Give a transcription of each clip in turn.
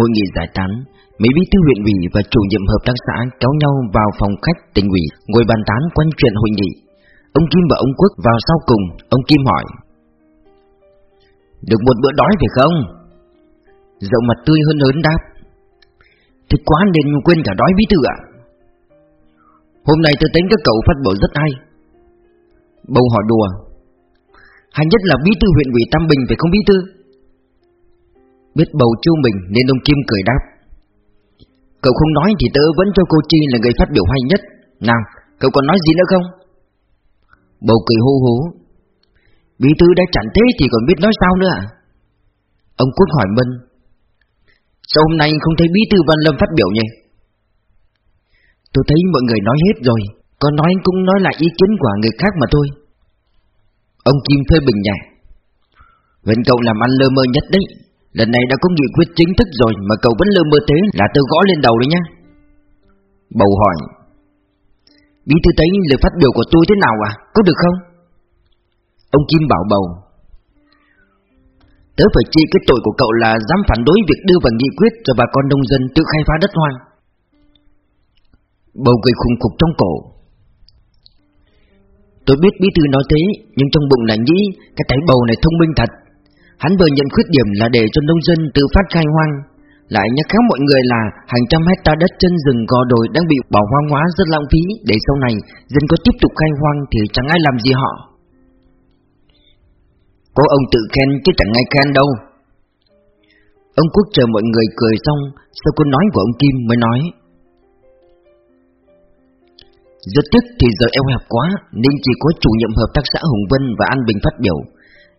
Hội nghị giải tán Mấy bí thư huyện ủy và chủ nhiệm hợp tác xã kéo nhau vào phòng khách tỉnh ủy ngồi bàn tán quanh chuyện hội nghị. Ông Kim và ông Quốc vào sau cùng, ông Kim hỏi. Được một bữa đói phải không? Dậu mặt tươi hơn lớn đáp. thì quá nên quên cả đói bí thư ạ. Hôm nay tôi tính các cậu phát biểu rất hay. Bầu hỏi đùa. Hay nhất là bí thư huyện ủy Tam Bình phải không bí thư? Biết bầu chu mình nên ông Kim cười đáp. Cậu không nói thì tớ vẫn cho cô Chi là người phát biểu hay nhất Nào, cậu còn nói gì nữa không? Bầu cười hô hố Bí thư đã chẳng thế thì còn biết nói sao nữa à? Ông Quốc hỏi Mân Sao hôm nay không thấy bí thư Văn Lâm phát biểu nhỉ? Tôi thấy mọi người nói hết rồi Còn nói cũng nói lại ý kiến của người khác mà thôi Ông Kim phê bình nhẹ Vẫn cậu làm ăn lơ mơ nhất đấy Lần này đã có nghị quyết chính thức rồi Mà cậu vẫn lơ mơ thế là tôi gõ lên đầu đấy nhá. Bầu hỏi, Bí thư thấy lời phát biểu của tôi thế nào à? Có được không? Ông Kim bảo bầu, Tớ phải chi cái tội của cậu là dám phản đối việc đưa vào nghị quyết cho bà con nông dân tự khai phá đất hoang. Bầu cười khùng khục trong cổ, Tôi biết bí thư nói thế, Nhưng trong bụng lại nghĩ Cái tay bầu này thông minh thật. Hắn vừa nhận khuyết điểm là để cho nông dân tự phát khai hoang. Lại nhắc khéo mọi người là hàng trăm hecta đất chân rừng gò đồi đang bị bỏ hoang hóa rất lãng phí Để sau này dân có tiếp tục khai hoang thì chẳng ai làm gì họ. Có ông tự khen chứ chẳng ai khen đâu. Ông Quốc chờ mọi người cười xong, Sau câu nói của ông Kim mới nói, Rất tiếc thì giờ eo hẹp quá, Nên chỉ có chủ nhiệm hợp tác xã Hùng Vân và An Bình phát biểu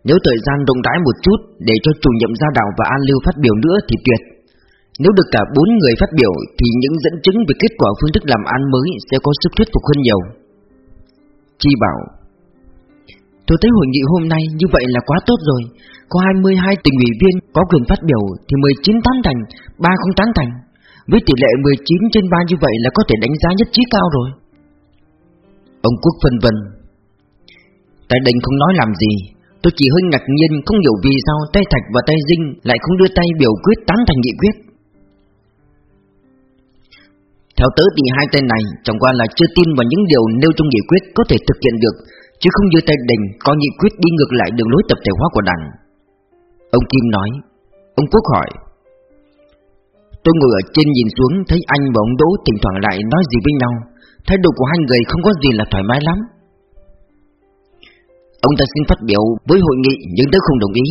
nếu thời gian rộng rãi một chút để cho chủ nhiệm gia đạo và An Lưu phát biểu nữa thì tuyệt. Nếu được cả bốn người phát biểu thì những dẫn chứng về kết quả phương thức làm ăn mới sẽ có sức thuyết phục hơn nhiều. Chi bảo Tôi thấy hội nghị hôm nay như vậy là quá tốt rồi Có 22 tình ủy viên có quyền phát biểu Thì 19 tán thành, 3 không tán thành Với tỷ lệ 19 trên 3 như vậy là có thể đánh giá nhất trí cao rồi Ông Quốc phân vân Tại đình không nói làm gì Tôi chỉ hơi ngạc nhiên không hiểu vì sao tay Thạch và tay Dinh lại không đưa tay biểu quyết tán thành nghị quyết. Theo tớ thì hai tên này chẳng qua là chưa tin vào những điều nêu trong nghị quyết có thể thực hiện được, chứ không như tay đình có nghị quyết đi ngược lại đường lối tập thể hóa của đảng. Ông Kim nói, ông Quốc hỏi. Tôi ngồi ở trên nhìn xuống thấy anh và ông Đỗ thỉnh thoảng lại nói gì với nhau, thái độ của hai người không có gì là thoải mái lắm. Ông ta xin phát biểu với hội nghị, nhưng tớ không đồng ý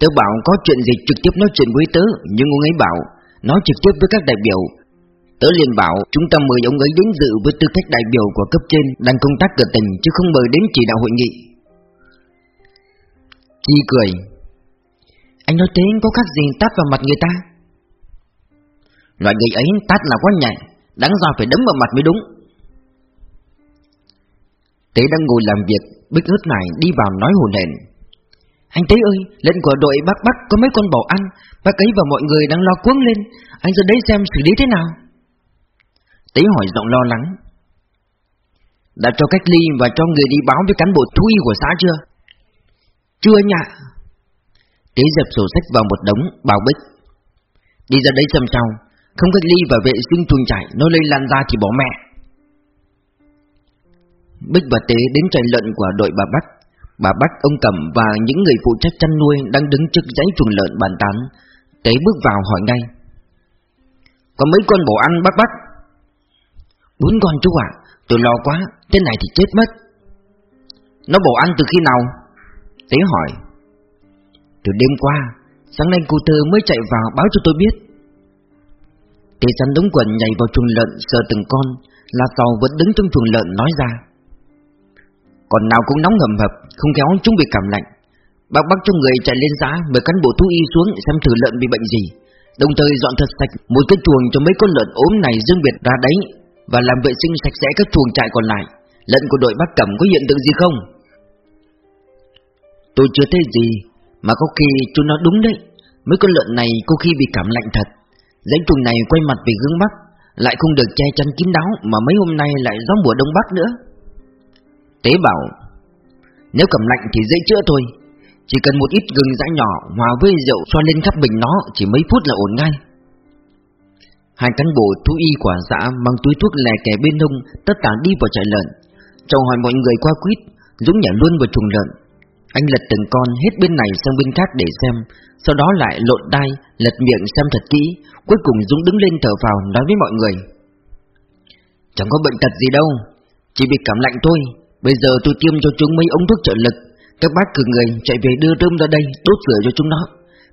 Tớ bảo có chuyện gì trực tiếp nói chuyện với tớ, Nhưng ông ấy bảo, Nói trực tiếp với các đại biểu Tớ liền bảo, chúng ta mời ông ấy đến dự với tư cách đại biểu của cấp trên, đang công tác ở tỉnh chứ không mời đến chỉ đạo hội nghị. Chi cười. Anh nói thế có khác gì tát vào mặt người ta? Loại người ấy tát là quá nhạy, đáng ra phải đấm vào mặt mới đúng. Tế đang ngồi làm việc Bích ướt này đi vào nói hồn hển. Anh Tế ơi, Lệnh của đội bác Bắc có mấy con bảo ăn, Bác ấy và mọi người đang lo cuống lên. Anh ra đấy xem xử lý thế nào. Tế hỏi giọng lo lắng. Đã cho cách ly và cho người đi báo với cán bộ thú y của xã chưa? Chưa nhạ Tế dập sổ sách vào một đống, Bảo Bích. Đi ra đấy xem sao. Không cách ly và vệ sinh chuồng trại, Nó lây lan ra thì bỏ mẹ. Bích và Tế đến trại lợn của đội bà Bách. Bà Bách, ông Cẩm và những người phụ trách chăn nuôi đang đứng trước dãy chuồng lợn bàn tán. Tế bước vào hỏi ngay. Có mấy con bò ăn bác Bách? Bốn con chú ạ. Tôi lo quá, thế này thì chết mất. Nó bò ăn từ khi nào? Tế hỏi. Từ đêm qua Sáng nay cô Tơ mới chạy vào báo cho tôi biết. Tế sắn đống quần nhảy vào chuồng lợn sờ từng con Là tàu vẫn đứng trong chuồng lợn nói ra còn nào cũng nóng ngầm hập Không kéo chúng bị cảm lạnh. Bác bắt cho người chạy lên giá, Mời cán bộ thú y xuống xem thử lợn bị bệnh gì. Đồng thời dọn thật sạch Một cái chuồng cho mấy con lợn ốm này riêng biệt ra đấy Và làm vệ sinh sạch sẽ các chuồng trại còn lại. Lợn của đội bác cẩm có hiện tượng gì không? Tôi chưa thấy gì Mà có khi chúng nó đúng đấy. Mấy con lợn này có khi bị cảm lạnh thật. Dãy chuồng này quay mặt về hướng Bắc Lại không được che chắn kín đáo Mà mấy hôm nay lại gió mùa Đông Bắc nữa. Tế bảo Nếu cầm lạnh thì dễ chữa thôi. Chỉ cần một ít gừng dã nhỏ Hòa với rượu xoa lên khắp bình nó Chỉ mấy phút là ổn ngay. Hai cán bộ thú y quả xã mang túi thuốc lè kẻ bên hông, Tất cả đi vào trại lợn. Chào hỏi mọi người qua quýt, Dũng nhảy luôn vào chuồng lợn. Anh lật từng con hết bên này sang bên khác để xem, Sau đó lại lộn đai, Lật miệng xem thật kỹ. Cuối cùng Dũng đứng lên thở vào nói với mọi người. Chẳng có bệnh tật gì đâu, Chỉ bị cảm lạnh thôi. Bây giờ tôi tiêm cho chúng mấy ống thuốc trợ lực. Các bác cử người chạy về đưa rơm ra đây, Đốt rửa cho chúng nó.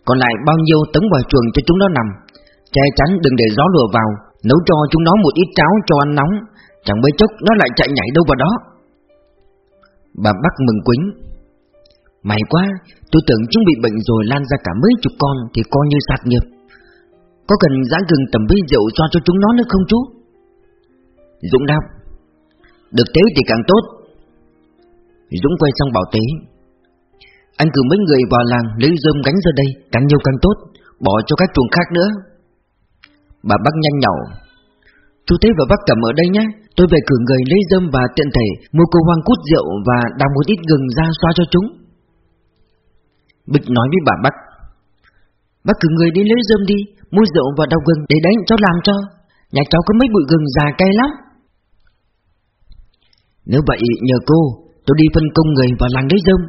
Còn lại bao nhiêu tấn vào chuồng cho chúng nó nằm? Che chắn đừng để gió lùa vào, Nấu cho chúng nó một ít cháo cho ăn nóng. Chẳng mấy chốc nó lại chạy nhảy đâu vào đó. Bà bác mừng quính. May quá, Tôi tưởng chúng bị bệnh rồi lan ra cả mấy chục con Thì coi như sạt nghiệp. Có cần giã gừng tầm bấy rượu cho cho chúng nó nữa không chú? Dũng đáp. Được thế thì càng tốt. Dũng quay sang bảo tế. Anh cử mấy người vào làng lấy rơm gánh ra đây, Càng nhiều càng tốt, Bỏ cho các chuồng khác nữa. Bà bác nhanh nhậu Chú Tế và bác cầm ở đây nhé, Tôi về cử người lấy rơm và tiện thể, Mua cô hoang cút rượu và đào một ít gừng ra xoa cho chúng. Bịch nói với bà bác. Bác cử người đi lấy rơm đi, Mua rượu và đào gừng để đấy cháu làm cho. Nhà cháu có mấy bụi gừng già cay lắm. Nếu vậy nhờ cô Tôi đi phân công người vào làng lấy rơm.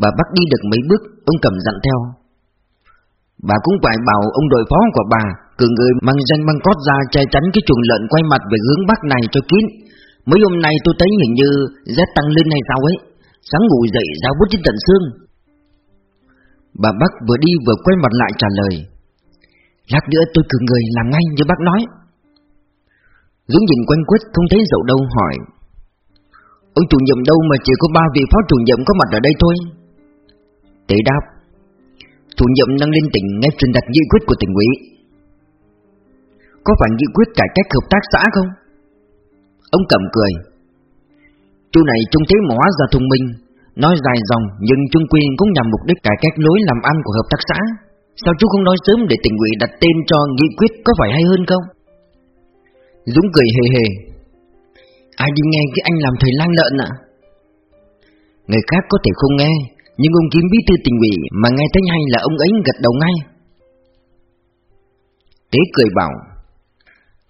Bà bắt đi được mấy bước, Ông cầm dặn theo. Bà cũng phải bảo ông đội phó của bà, Cử người mang danh băng cót ra che chắn cái chuồng lợn quay mặt về hướng bắc này cho kín. Mấy hôm nay tôi thấy hình như rét tăng lên hay sao ấy. Sáng ngủ dậy ra bút trên tận xương. Bà Bắc vừa đi vừa quay mặt lại trả lời. Lát nữa tôi cử người làm ngay như bác nói. Dũng nhìn quanh quất không thấy dậu đâu, hỏi. Ông chủ nhiệm đâu mà chỉ có ba vị phó chủ nhiệm có mặt ở đây thôi? Tế đáp, Chủ nhiệm đang lên tỉnh nghe truyền đặt nghị quyết của tỉnh ủy. Có phải nghị quyết cải cách hợp tác xã không? Ông cầm cười. Chú này trông thấy mà hóa ra thông minh, Nói dài dòng nhưng chung quy cũng nhằm mục đích cải cách lối làm ăn của hợp tác xã. Sao chú không nói sớm để tỉnh ủy đặt tên cho nghị quyết có phải hay hơn không? Dũng cười hề hề. Ai đi nghe cái anh làm thầy lang lợn ạ? Người khác có thể không nghe Nhưng ông kiếm bí thư tỉnh ủy mà nghe thấy hay là ông ấy gật đầu ngay Tế cười bảo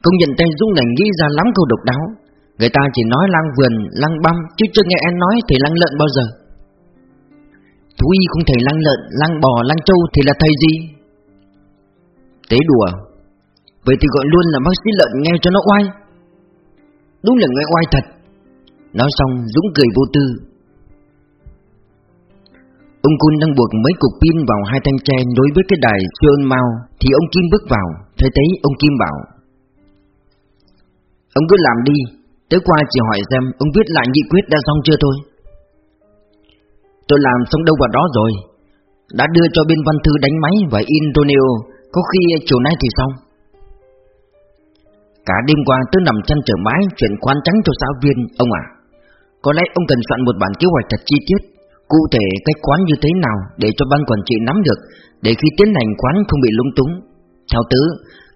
Công nhận tên Dũng này nghĩ ra lắm câu độc đáo Người ta chỉ nói lang vườn, lang băm Chứ chưa nghe em nói thầy lang lợn bao giờ Thú y không thể lang lợn, lang bò, lang trâu thì là thầy gì? Tế đùa Vậy thì gọi luôn là bác sĩ lợn nghe cho nó oai Đúng là nghe oai thật. Nói xong, Dũng cười vô tư. Ông Cun đang buộc mấy cục pin vào hai thanh tre đối với cái đài siêu mau Thì ông Kim bước vào, Thấy thấy ông Kim bảo. Ông cứ làm đi, Tới qua chỉ hỏi xem ông viết lại nghị quyết đã xong chưa thôi. Tôi làm xong đâu vào đó rồi, Đã đưa cho bên văn thư đánh máy và in Roneo Có khi chiều nay thì xong. Cả đêm qua tôi nằm chăn trở mái chuyện khoán trắng cho giáo viên, Ông à Có lẽ ông cần soạn một bản kế hoạch thật chi tiết, Cụ thể cách quán như thế nào Để cho ban quản trị nắm được, Để khi tiến hành quán không bị lung túng. Theo tứ,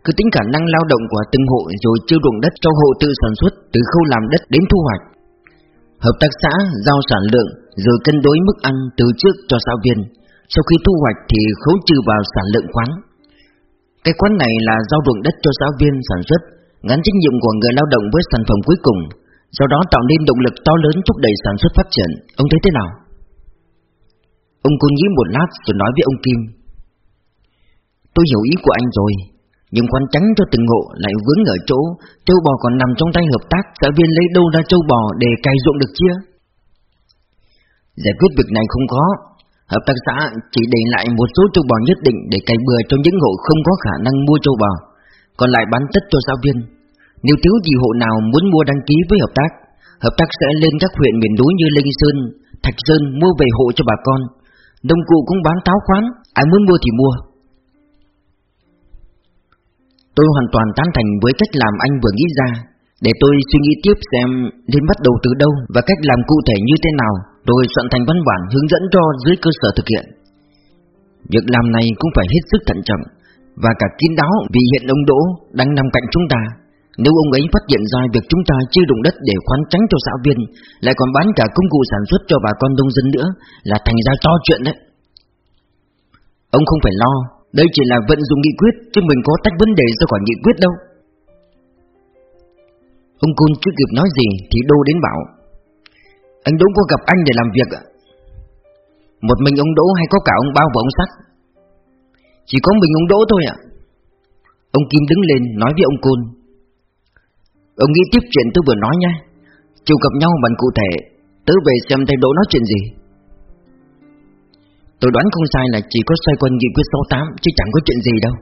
Cứ tính khả năng lao động của từng hộ Rồi chưa ruộng đất cho hộ tự sản xuất Từ khâu làm đất đến thu hoạch. Hợp tác xã giao sản lượng Rồi cân đối mức ăn từ trước cho giáo viên, Sau khi thu hoạch thì khấu trừ vào sản lượng quán Cái quán này là giao ruộng đất cho giáo viên sản xuất Gắn trách nhiệm của người lao động với sản phẩm cuối cùng, Do đó tạo nên động lực to lớn thúc đẩy sản xuất phát triển. Ông thấy thế nào? Ông cô nghĩ một lát rồi nói với ông Kim. Tôi hiểu ý của anh rồi, Nhưng quan trắng cho từng hộ lại vướng ở chỗ Châu bò còn nằm trong tay hợp tác Xã viên lấy đâu ra châu bò để cày ruộng được chưa Giải quyết việc này không có Hợp tác xã chỉ để lại một số châu bò nhất định Để cày bừa cho những hộ không có khả năng mua châu bò. Còn lại bán tất cho giáo viên. Nếu thiếu gì hộ nào muốn mua đăng ký với hợp tác Hợp tác sẽ lên các huyện miền núi như Linh Sơn, Thạch Sơn mua về hộ cho bà con. Đông cụ cũng bán táo khoán Ai muốn mua thì mua. Tôi hoàn toàn tán thành với cách làm anh vừa nghĩ ra. Để tôi suy nghĩ tiếp xem nên bắt đầu từ đâu Và cách làm cụ thể như thế nào Rồi soạn thành văn bản hướng dẫn cho dưới cơ sở thực hiện. Việc làm này cũng phải hết sức thận trọng. Và cả kín đáo vì hiện ông Đỗ đang nằm cạnh chúng ta. Nếu ông ấy phát hiện ra việc chúng ta chưa đụng đất để khoán tránh cho xã viên, Lại còn bán cả công cụ sản xuất cho bà con nông dân nữa, Là thành ra to chuyện đấy. Ông không phải lo, Đây chỉ là vận dụng nghị quyết, Chứ mình có tách vấn đề ra khỏi nghị quyết đâu. Ông Côn chưa kịp nói gì Thì Đô đến bảo, Anh Đỗ có gặp anh để làm việc ạ. Một mình ông Đỗ hay có cả ông Bao và ông Sắc chỉ có mình ông Đỗ thôi ạ. Ông Kim đứng lên nói với ông Côn. Ông nghĩ tiếp chuyện tôi vừa nói nha. Chiều gặp nhau bằng cụ thể, Tớ về xem thầy Đỗ nói chuyện gì. Tôi đoán không sai là chỉ có xoay quanh nghị quyết 68 Chứ chẳng có chuyện gì đâu.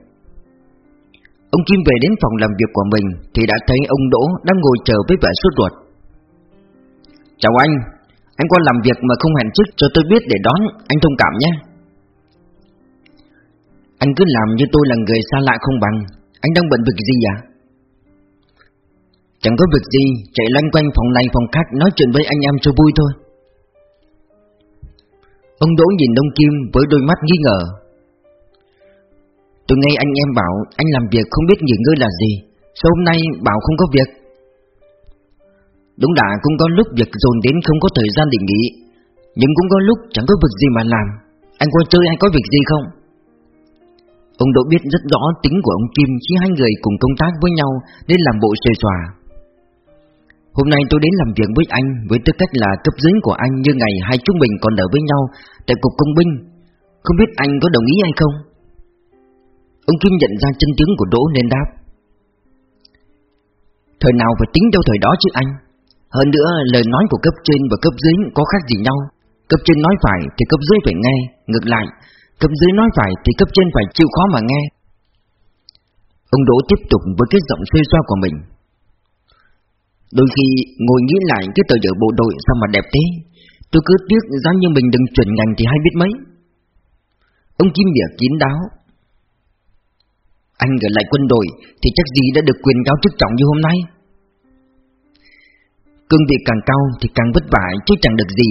Ông Kim về đến phòng làm việc của mình Thì đã thấy ông Đỗ đang ngồi chờ với vẻ suốt ruột. Chào anh Anh qua làm việc mà không hẹn trước cho tôi biết để đón, Anh thông cảm nhé. Anh cứ làm như tôi là người xa lạ không bằng. Anh đang bận việc gì à? Chẳng có việc gì, Chạy loanh quanh phòng này phòng khác, Nói chuyện với anh em cho vui thôi. Ông Đỗ nhìn ông Kim với đôi mắt nghi ngờ. Tôi nghe anh em bảo anh làm việc không biết nghỉ ngơi là gì, Sao hôm nay bảo không có việc? Đúng đã cũng có lúc việc dồn đến không có thời gian để nghỉ, Nhưng cũng có lúc chẳng có việc gì mà làm. Anh qua chơi anh có việc gì không? Ông Đỗ biết rất rõ tính của ông Kim Khi hai người cùng công tác với nhau Nên làm bộ xề xòa. Hôm nay tôi đến làm việc với anh Với tư cách là cấp dưới của anh Như ngày hai chúng mình còn ở với nhau Tại cục công binh. Không biết anh có đồng ý hay không? Ông Kim nhận ra chân tướng của Đỗ nên đáp. Thời nào phải tính theo thời đó chứ anh? Hơn nữa, lời nói của cấp trên và cấp dưới có khác gì nhau. Cấp trên nói phải thì cấp dưới phải nghe, Ngược lại. Cấp dưới nói phải thì cấp trên phải chịu khó mà nghe. Ông Đỗ tiếp tục với cái giọng xuê xoa của mình. Đôi khi ngồi nghĩ lại cái tờ giờ bộ đội sao mà đẹp thế. Tôi cứ tiếc giá như mình đừng chuyển ngành thì hay biết mấy. Ông Kim Bỉa kín đáo. Anh ở lại quân đội thì chắc gì đã được quyền cao chức trọng như hôm nay. Cương vị càng cao thì càng vất vả chứ chẳng được gì.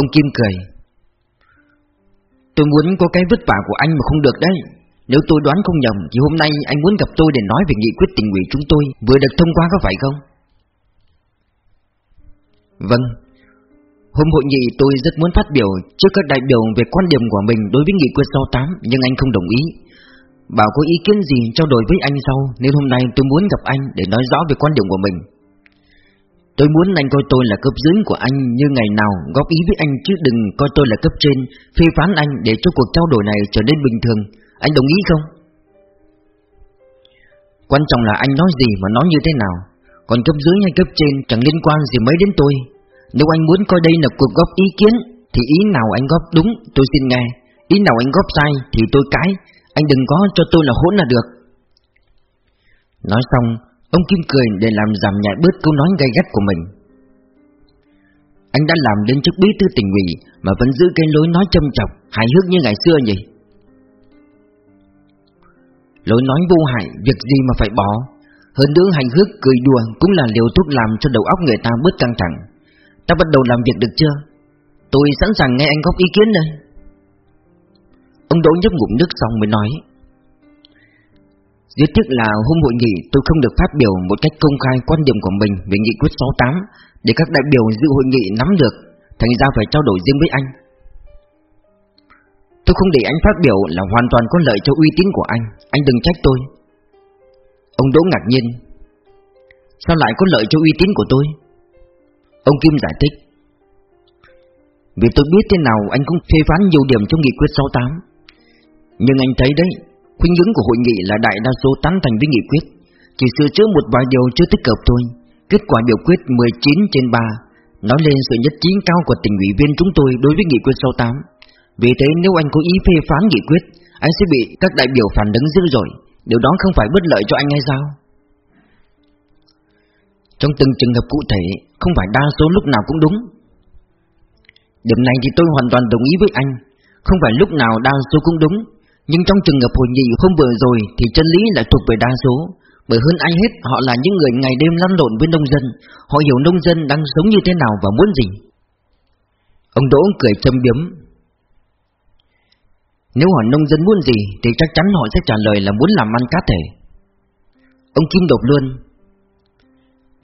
Ông Kim cười. Tôi muốn có cái vất vả của anh mà không được đấy nếu tôi đoán không nhầm, thì hôm nay anh muốn gặp tôi để nói về nghị quyết tình ủy chúng tôi, vừa được thông qua có phải không? Vâng. Hôm hội nghị tôi rất muốn phát biểu trước các đại biểu về quan điểm của mình đối với nghị quyết 68 nhưng anh không đồng ý. Bảo có ý kiến gì trao đổi với anh sau, nên hôm nay tôi muốn gặp anh để nói rõ về quan điểm của mình. Tôi muốn anh coi tôi là cấp dưới của anh như ngày nào góp ý với anh chứ đừng coi tôi là cấp trên, phê phán anh để cho cuộc trao đổi này trở nên bình thường. Anh đồng ý không? Quan trọng là anh nói gì mà nói như thế nào. Còn cấp dưới hay cấp trên chẳng liên quan gì mấy đến tôi. Nếu anh muốn coi đây là cuộc góp ý kiến Thì ý nào anh góp đúng tôi xin nghe. Ý nào anh góp sai thì tôi cãi Anh đừng có cho tôi là hỗn là được. Nói xong Ông Kim cười để làm giảm nhẹ bớt câu nói gay gắt của mình. Anh đã làm đến chức bí thư tỉnh ủy Mà vẫn giữ cái lối nói châm chọc Hài hước như ngày xưa nhỉ? Lối nói vô hại, việc gì mà phải bỏ? Hơn nữa hành hước cười đùa Cũng là liều thuốc làm cho đầu óc người ta bớt căng thẳng. Ta bắt đầu làm việc được chưa? Tôi sẵn sàng nghe anh góp ý kiến đây. Ông Đỗ nhấp ngụm nước xong mới nói. Rất tiếc là hôm hội nghị tôi không được phát biểu một cách công khai quan điểm của mình về nghị quyết 68 Để các đại biểu dự hội nghị nắm được, Thành ra phải trao đổi riêng với anh. Tôi không để anh phát biểu là hoàn toàn có lợi cho uy tín của anh Anh đừng trách tôi. Ông Đỗ ngạc nhiên. Sao lại có lợi cho uy tín của tôi? Ông Kim giải thích. Vì tôi biết thế nào anh cũng phê phán nhiều điểm trong nghị quyết 68 Nhưng anh thấy đấy Khuynh hướng của hội nghị là đại đa số tán thành với nghị quyết. Chỉ sửa chữa một vài điều chưa tích hợp thôi. Kết quả biểu quyết 19 trên 3 Nói lên sự nhất trí cao của tình ủy viên chúng tôi đối với nghị quyết 68 vì thế nếu anh có ý phê phán nghị quyết, Anh sẽ bị các đại biểu phản ứng dữ rồi Điều đó không phải bất lợi cho anh hay sao? Trong từng trường hợp cụ thể, Không phải đa số lúc nào cũng đúng. Điểm này thì tôi hoàn toàn đồng ý với anh. Không phải lúc nào đa số cũng đúng. Nhưng trong trường hợp hội nghị hôm vừa rồi Thì chân lý lại thuộc về đa số, Bởi hơn ai hết họ là những người ngày đêm lăn lộn với nông dân, Họ hiểu nông dân đang sống như thế nào và muốn gì. Ông Đỗ cười châm biếm. Nếu hỏi nông dân muốn gì Thì chắc chắn họ sẽ trả lời là muốn làm ăn cá thể. Ông Kim đột luôn.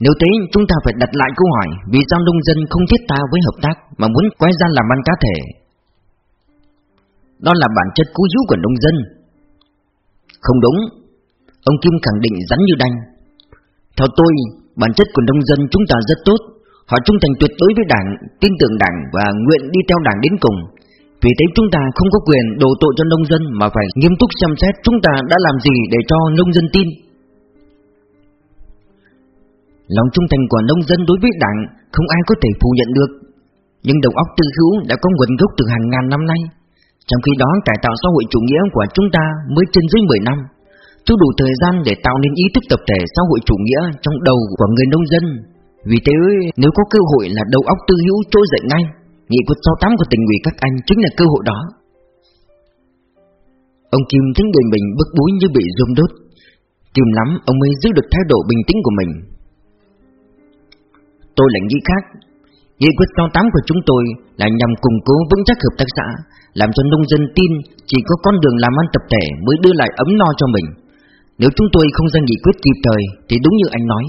Nếu thế, chúng ta phải đặt lại câu hỏi Vì sao nông dân không thiết ta với hợp tác Mà muốn quay ra làm ăn cá thể? Đó là bản chất cú hữu của nông dân. Không đúng. Ông Kim khẳng định rắn như đanh. Theo tôi, Bản chất của nông dân chúng ta rất tốt. Họ trung thành tuyệt đối với đảng, Tin tưởng đảng và nguyện đi theo đảng đến cùng. Vì thế chúng ta không có quyền đổ tội cho nông dân Mà phải nghiêm túc xem xét chúng ta đã làm gì để cho nông dân tin. Lòng trung thành của nông dân đối với đảng Không ai có thể phủ nhận được. Nhưng đầu óc tư hữu đã có nguồn gốc từ hàng ngàn năm nay. Trong khi đó, cải tạo xã hội chủ nghĩa của chúng ta mới trên dưới 10 năm. Chưa đủ thời gian để tạo nên ý thức tập thể xã hội chủ nghĩa trong đầu của người nông dân. Vì thế, nếu có cơ hội là đầu óc tư hữu trôi dậy ngay, Nghị quyết 68 của tỉnh ủy các anh chính là cơ hội đó. Ông Kim thấy người mình bức bối như bị rôm đốt. Tìm lắm, ông mới giữ được thái độ bình tĩnh của mình. Tôi lại nghĩ khác. Nghị quyết 68 của chúng tôi là nhằm củng cố vững chắc hợp tác xã, Làm cho nông dân tin chỉ có con đường làm ăn tập thể mới đưa lại ấm no cho mình. Nếu chúng tôi không ra nghị quyết kịp thời, Thì đúng như anh nói,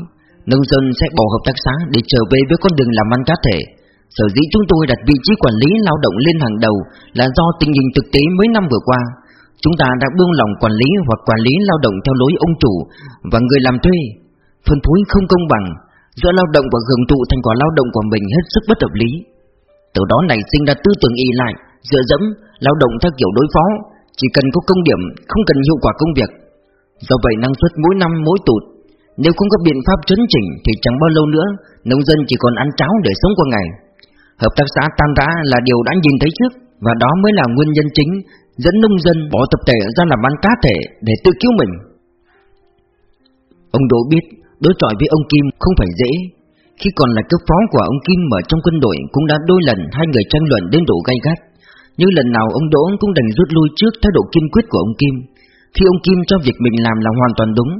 Nông dân sẽ bỏ hợp tác xã để trở về với con đường làm ăn cá thể. Sở dĩ chúng tôi đặt vị trí quản lý lao động lên hàng đầu Là do tình hình thực tế mấy năm vừa qua. Chúng ta đã buông lòng quản lý hoặc quản lý lao động theo lối ông chủ và người làm thuê, Phân phối không công bằng Giữa lao động và hưởng thụ thành quả lao động của mình hết sức bất hợp lý. Từ đó nảy sinh ra tư tưởng y lại Dựa dẫm, lao động theo kiểu đối phó Chỉ cần có công điểm, không cần hiệu quả công việc. Do vậy năng suất mỗi năm mỗi tụt Nếu không có biện pháp chấn chỉnh Thì chẳng bao lâu nữa Nông dân chỉ còn ăn cháo để sống qua ngày. Hợp tác xã tan rã là điều đã nhìn thấy trước Và đó mới là nguyên nhân chính Dẫn nông dân bỏ tập thể ra làm ăn cá thể Để tự cứu mình. Ông Đỗ biết Đối chọi với ông Kim không phải dễ. Khi còn là cấp phó của ông Kim ở trong quân đội Cũng đã đôi lần hai người tranh luận đến độ gay gắt. Nhưng lần nào ông Đỗ cũng đành rút lui trước thái độ kiên quyết của ông Kim. Khi ông Kim cho việc mình làm là hoàn toàn đúng,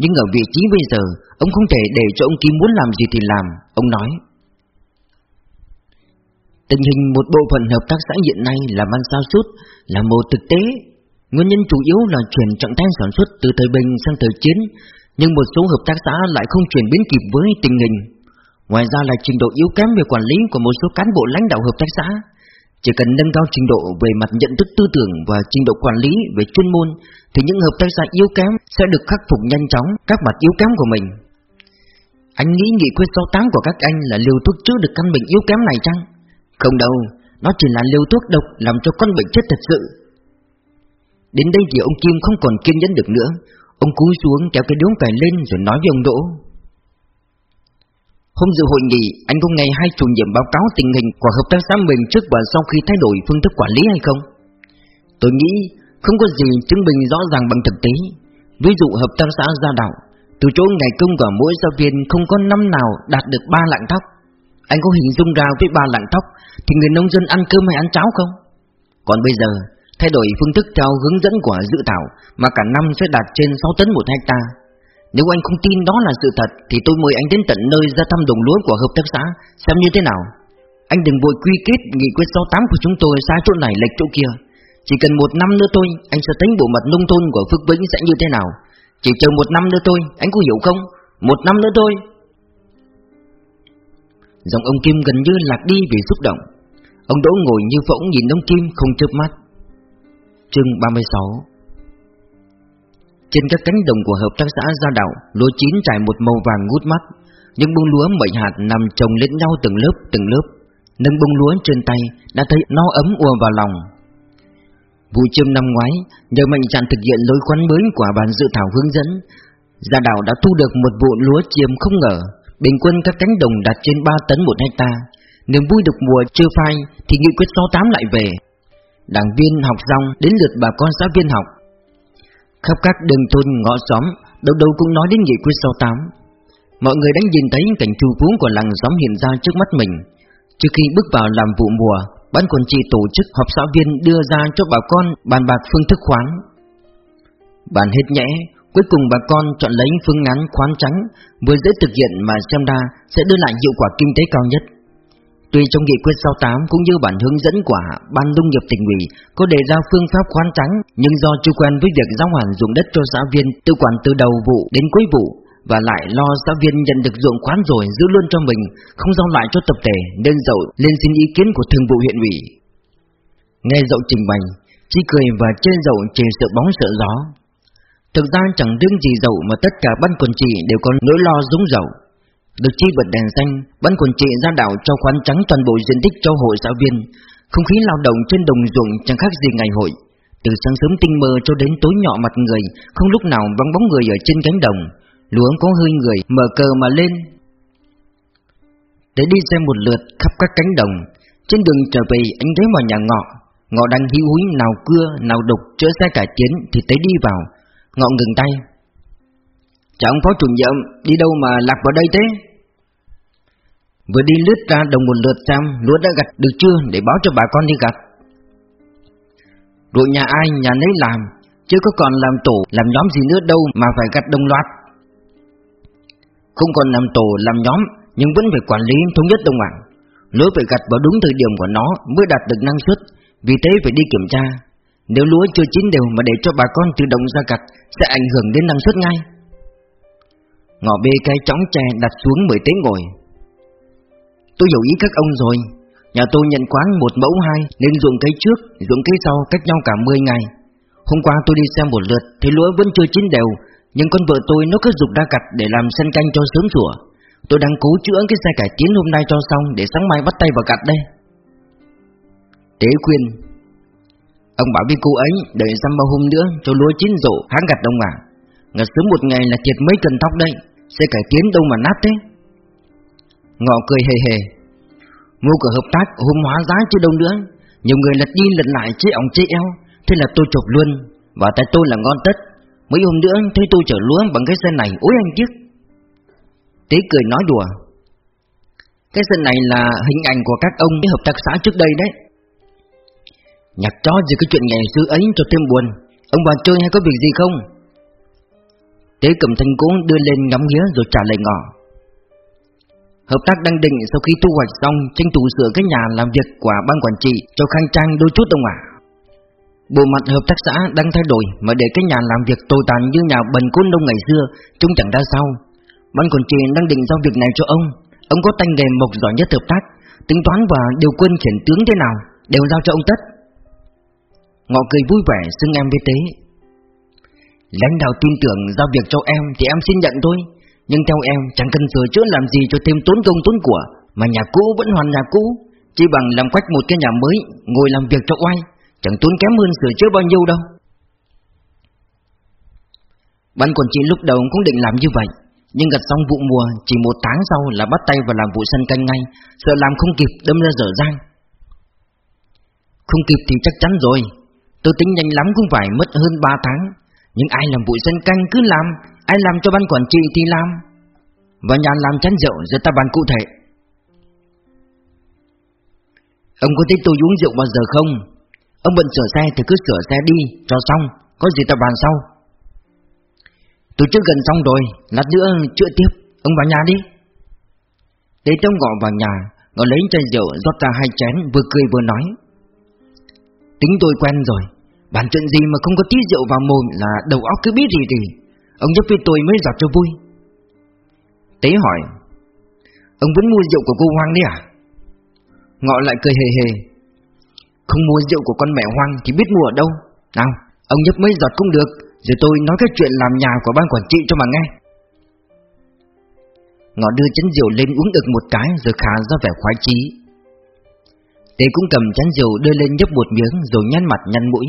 Nhưng ở vị trí bây giờ, Ông không thể để cho ông Kim muốn làm gì thì làm, Ông nói. Tình hình một bộ phận hợp tác xã hiện nay làm ăn sao sút, là một thực tế. Nguyên nhân chủ yếu là chuyển trạng thái sản xuất từ thời bình sang thời chiến nhưng một số hợp tác xã lại không chuyển biến kịp với tình hình. Ngoài ra là trình độ yếu kém về quản lý của một số cán bộ lãnh đạo hợp tác xã. Chỉ cần nâng cao trình độ về mặt nhận thức tư tưởng và trình độ quản lý về chuyên môn thì những hợp tác xã yếu kém sẽ được khắc phục nhanh chóng các mặt yếu kém của mình. Anh nghĩ nghị quyết 68 của các anh là liều thuốc chữa được căn bệnh yếu kém này chăng? Không đâu, nó chỉ là liều thuốc độc làm cho con bệnh chết thật sự. Đến đây thì ông Kim không còn kiên nhẫn được nữa, Ông cúi xuống kéo cái đống cày lên rồi nói với ông Đỗ Hôm dự hội nghị, anh có nghe hai chủ nhiệm báo cáo tình hình của hợp tác xã mình trước và sau khi thay đổi phương thức quản lý hay không? Tôi nghĩ không có gì chứng minh rõ ràng bằng thực tế Ví dụ hợp tác xã gia đạo, Từ chỗ ngày công của mỗi giáo viên không có năm nào đạt được ba lạng tóc Anh có hình dung ra với ba lạng tóc Thì người nông dân ăn cơm hay ăn cháo không? Còn bây giờ thay đổi phương thức theo hướng dẫn của dự thảo mà cả năm sẽ đạt trên 6 tấn một hecta. Nếu anh không tin đó là sự thật thì tôi mời anh đến tận nơi ra thăm đồng lúa của hợp tác xã xem như thế nào. Anh đừng vội quy kết nghị quyết 68 của chúng tôi sai chỗ này lệch chỗ kia. Chỉ cần một năm nữa thôi, anh sẽ tính bộ mặt nông thôn của Phước Vĩnh sẽ như thế nào. Chỉ chờ một năm nữa thôi, anh có hiểu không? Một năm nữa thôi. Giọng ông Kim gần như lạc đi vì xúc động. Ông Đỗ ngồi như phỗng nhìn ông Kim không chớp mắt. Chương 36 Trên các cánh đồng của hợp tác xã Gia Đạo, lúa chín trải một màu vàng ngút mắt. Những bông lúa mẩy hạt nằm chồng lên nhau từng lớp từng lớp. Nâng bông lúa trên tay, đã thấy nó ấm ùa vào lòng. Vụ chiêm năm ngoái, nhờ mạnh dạn thực hiện lối khoán mới của bản dự thảo hướng dẫn, Gia Đạo đã thu được một vụ lúa chiêm không ngờ, bình quân các cánh đồng đạt trên 3 tấn một hecta. Niềm vui được mùa chưa phai thì nghị quyết 68 lại về, đảng viên học xong đến lượt bà con giáo viên học. Khắp các đường thôn ngõ xóm, đâu đâu cũng nói đến nghị quyết 68. Mọi người đã nhìn thấy cảnh chu phú của làng xóm hiện ra trước mắt mình. Trước khi bước vào làm vụ mùa, ban quản trị tổ chức họp xã viên đưa ra cho bà con bàn bạc phương thức khoán. Bàn hết nhẽ, cuối cùng bà con chọn lấy phương án khoán trắng vừa dễ thực hiện mà xem ra sẽ đưa lại hiệu quả kinh tế cao nhất. Tuy trong nghị quyết 68 cũng như bản hướng dẫn của Ban Nông nghiệp tỉnh ủy có đề ra phương pháp khoán trắng, nhưng do chưa quen với việc giao hoàn dụng đất cho xã viên tự quản từ đầu vụ đến cuối vụ, và lại lo xã viên nhận được ruộng khoán rồi giữ luôn cho mình, không giao lại cho tập thể, nên dậu lên xin ý kiến của thường vụ huyện ủy. Nghe dậu trình bày, Chỉ cười và trên dậu chỉ sợ bóng sợ gió Thực ra chẳng riêng gì dậu mà tất cả ban quần trị đều có nỗi lo giống dậu được chi bật đèn xanh, vẫn còn trị ra đảo cho khoán trắng toàn bộ diện tích cho hội giáo viên. Không khí lao động trên đồng ruộng chẳng khác gì ngày hội. Từ sáng sớm tinh mơ cho đến tối nhỏ mặt người Không lúc nào vắng bóng người ở trên cánh đồng. Lúa có hơi người mở cờ mà lên. Để đi xem một lượt khắp các cánh đồng. Trên đường trở về anh ghé vào nhà ngọ. Ngọ đang hiu húi nào cưa nào đục chữa xe cải tiến thì tới đi vào. Ngọ ngừng tay. Chào ông phó chủ nhiệm Đi đâu mà lạc vào đây thế? Vừa đi lướt ra đồng một lượt xem, Lúa đã gặt được chưa để báo cho bà con đi gặt. Ruộng nhà ai, nhà nấy làm, Chứ có còn làm tổ, làm nhóm gì nữa đâu Mà phải gặt đồng loạt. Không còn làm tổ, làm nhóm, Nhưng vẫn phải quản lý, thống nhất đồng ạ Lúa phải gặt vào đúng thời điểm của nó Mới đạt được năng suất, Vì thế phải đi kiểm tra. Nếu lúa chưa chín đều mà để cho bà con tự động ra gặt, Sẽ ảnh hưởng đến năng suất ngay. Ngọ bê cái chóng tre đặt xuống mười tế ngồi. Tôi hiểu ý các ông rồi. Nhà tôi nhận quán một mẫu hai Nên ruộng cây trước, ruộng cây sau cách nhau cả 10 ngày. Hôm qua tôi đi xem một lượt Thấy lúa vẫn chưa chín đều Nhưng con vợ tôi nó cứ dục ra gặt để làm sân canh cho sớm rủa Tôi đang cố chữa cái xe cải tiến hôm nay cho xong Để sáng mai bắt tay vào gặt đây. Tế khuyên Ông bảo với cô ấy đợi sang bao hôm nữa cho lúa chín rộ hãng gặt ông à. Ngặt sớm một ngày là thiệt mấy cần tóc đây Xe cải tiến đâu mà nát thế? Ngọ cười hề hề. Mua cửa hợp tác hôm hóa giá chứ đâu nữa. Nhiều người lật đi lật lại chế ổng chế eo. Thế là tôi chụp luôn. Và tại tôi là ngon tất. Mấy hôm nữa thấy tôi chở lúa bằng cái xe này Ôi anh chứ Tế cười nói đùa. Cái xe này là hình ảnh của các ông cái hợp tác xã trước đây đấy. Nhạc chó gì cái chuyện ngày xưa ấy cho thêm buồn. Ông bà chơi hay có việc gì không? Tế cầm thanh cuốn đưa lên ngắm nghía rồi trả lời ngỏ Hợp tác đang định sau khi thu hoạch xong tranh thủ sửa cái nhà làm việc của ban quản trị cho khang trang đôi chút ông ạ. À. Bộ mặt hợp tác xã đang thay đổi mà để cái nhà làm việc tồi tàn như nhà bần côn đông ngày xưa chúng chẳng ra sao. Ban quản trị đang định giao việc này cho ông. Ông có tay nghề mộc giỏi nhất hợp tác, tính toán và điều quân khiển tướng thế nào đều giao cho ông tất. Ngọ cười vui vẻ xưng em với tế. Lãnh đạo tin tưởng giao việc cho em thì em xin nhận thôi. Nhưng theo em, chẳng cần sửa chữa làm gì cho thêm tốn công tốn của, Mà nhà cũ vẫn hoàn nhà cũ. Chỉ bằng làm quách một cái nhà mới, Ngồi làm việc cho oai, Chẳng tốn kém hơn sửa chữa bao nhiêu đâu. Ban quản trị lúc đầu cũng định làm như vậy, Nhưng gặt xong vụ mùa, Chỉ một tháng sau là bắt tay vào làm vụ sân canh ngay, Sợ làm không kịp đâm ra dở dang. Không kịp thì chắc chắn rồi, Tôi tính nhanh lắm cũng phải mất hơn 3 tháng. Nhưng ai làm bụi sân canh cứ làm, Ai làm cho ban quản trị thì làm. Và nhà làm chén rượu rồi ta bàn cụ thể. Ông có thấy tôi uống rượu bao giờ không? Ông bận sửa xe thì cứ sửa xe đi, Cho xong, Có gì ta bàn sau. Tôi chưa gần xong rồi, Lát nữa chữa tiếp, Ông vào nhà đi. Tế tông gõ vào nhà Ngọ lấy chai rượu rót ra hai chén, Vừa cười vừa nói. Tính tôi quen rồi. Bản chuyện gì mà không có tí rượu vào mồm Là đầu óc cứ biết gì gì Ông giúp với tôi mới giọt cho vui. Tế hỏi, Ông vẫn mua rượu của cô Hoang đấy à? Ngọ lại cười hề hề, Không mua rượu của con mẹ Hoang Thì biết mua ở đâu. Nào, ông nhấp mấy giọt cũng được, Rồi tôi nói cái chuyện làm nhà của ban quản trị cho mà nghe. Ngọ đưa chén rượu lên uống được một cái Rồi khá ra vẻ khoái chí. Tế cũng cầm chén rượu đưa lên nhấp một miếng Rồi nhăn mặt nhăn mũi.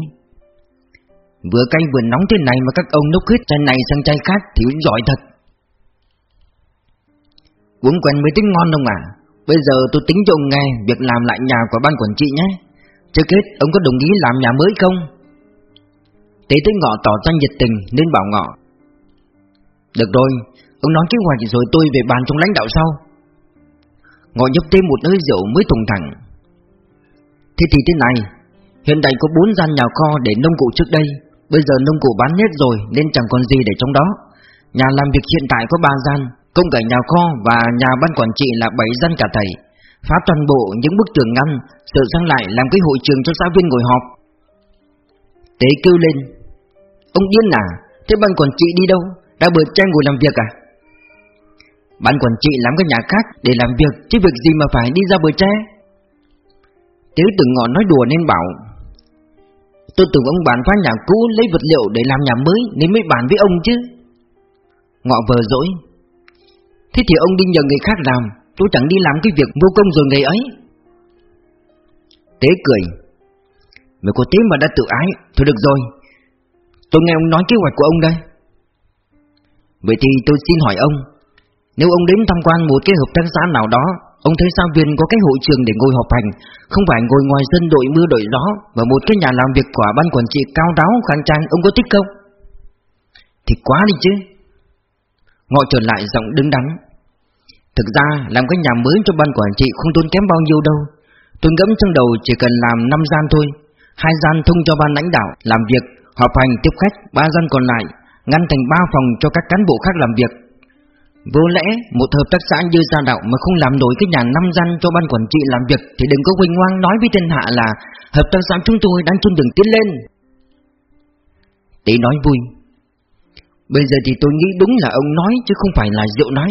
Vừa cay vừa nóng thế này mà các ông nốc hết chai này sang chai khác thì giỏi thật. Uống quen mới tính ngon không à? Bây giờ tôi tính cho ông nghe việc làm lại nhà của ban quản trị nhé. Trước hết, ông có đồng ý làm nhà mới không? Tế tới ngọ tỏ ra nhiệt tình nên bảo ngọ. Được rồi, Ông nói kế hoạch rồi tôi về bàn trong lãnh đạo sau. Ngọ nhấp thêm một hơi rượu mới thùng thẳng. Thế thì thế này, Hiện tại có bốn gian nhà kho để nông cụ trước đây. Bây giờ nông cụ bán hết rồi, nên chẳng còn gì để trong đó. Nhà làm việc hiện tại có 3 gian, Công cả nhà kho và nhà ban quản trị là 7 gian cả thầy. Phá toàn bộ những bức tường ngăn, Sửa sang lại làm cái hội trường cho xã viên ngồi họp. Tế kêu lên, Ông điên à Thế ban quản trị đi đâu? Đã bớt trai ngồi làm việc à? Ban quản trị làm cái nhà khác để làm việc, Chứ việc gì mà phải đi ra bờ tre Tế từng ngọn nói đùa nên bảo Tôi tưởng ông bán phá nhà cũ, lấy vật liệu để làm nhà mới, Nên mới bán với ông chứ. Ngọ vờ dỗi. Thế thì ông đi nhờ người khác làm Tôi chẳng đi làm cái việc vô công rồi ngày ấy. Tế cười. Mày có thế mà đã tự ái, Thôi được rồi. Tôi nghe ông nói kế hoạch của ông đây. Vậy thì tôi xin hỏi ông, Nếu ông đến tham quan một cái hợp tác xã nào đó Ông thấy sao viên có cái hội trường để ngồi họp hành Không phải ngồi ngoài sân đội mưa đội gió Và một cái nhà làm việc của ban quản trị cao đáo khang trang Ông có thích không? Thì quá đi chứ Ngọ trở lại giọng đứng đắn Thực ra làm cái nhà mới cho ban quản trị không tốn kém bao nhiêu đâu Tôi ngẫm trong đầu chỉ cần làm 5 gian thôi hai gian thông cho ban lãnh đạo làm việc, họp hành tiếp khách, ba gian còn lại ngăn thành ba phòng cho các cán bộ khác làm việc. Vô lẽ một hợp tác xã như gia đạo mà không làm nổi cái nhà năm gian cho ban quản trị làm việc thì đừng có huynh ngoang nói với thiên hạ là hợp tác xã chúng tôi đang trên đường tiến lên. Tỷ nói vui. Bây giờ thì tôi nghĩ đúng là ông nói chứ không phải là rượu nói.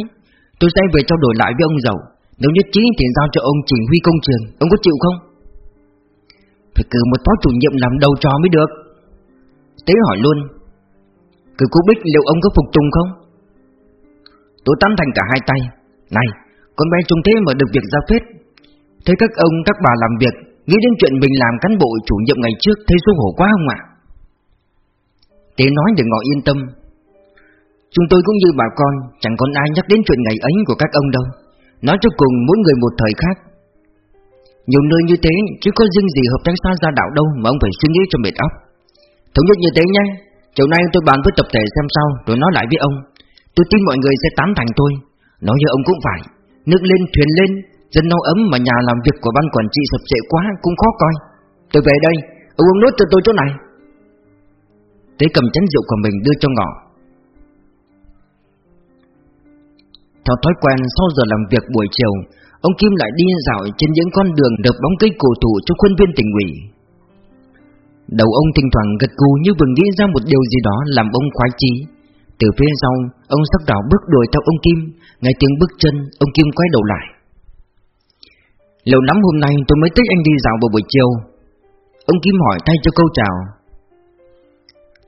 Tôi sẽ về trao đổi lại với ông giàu. Nếu nhất trí thì giao cho ông chỉ huy công trường, ông có chịu không? Phải cử một phó chủ nhiệm làm đầu trò mới được Tế hỏi luôn Cử cô Bích liệu ông có phục tùng không? Tôi tán thành cả hai tay. Này, con bé trung thế mà được việc ra phết. Thấy các ông, các bà làm việc Nghĩ đến chuyện mình làm cán bộ chủ nhiệm ngày trước Thấy xấu hổ quá không ạ? Tế nói để ngọ yên tâm. Chúng tôi cũng như bà con Chẳng còn ai nhắc đến chuyện ngày ấy của các ông đâu. Nói cho cùng mỗi người một thời khác. Nhiều nơi như thế chứ có riêng gì hợp tác xã ra đạo đâu mà ông phải suy nghĩ cho mệt óc. Thống nhất như thế nhé. Chiều nay tôi bàn với tập thể xem sao rồi nói lại với ông. Tôi tin mọi người sẽ tán thành tôi. Nói như ông cũng phải Nước lên, thuyền lên, Dân nấu ấm mà nhà làm việc của ban quản trị sập sệ quá cũng khó coi. Tôi về đây, Ông uống nốt cho tôi chỗ này. Tế cầm chén rượu của mình đưa cho ngọ. Theo thói quen, sau giờ làm việc buổi chiều, Ông Kim lại đi dạo trên những con đường được bóng cây cổ thụ trong khuôn viên tỉnh ủy. Đầu ông thỉnh thoảng gật gù như vừa nghĩ ra một điều gì đó làm ông khoái chí. Từ phía sau, ông sắc đỏ bước đuổi theo ông Kim, ngay tiếng bước chân, ông Kim quay đầu lại. Lâu lắm hôm nay tôi mới thích anh đi dạo vào buổi chiều. Ông Kim hỏi thay cho câu chào.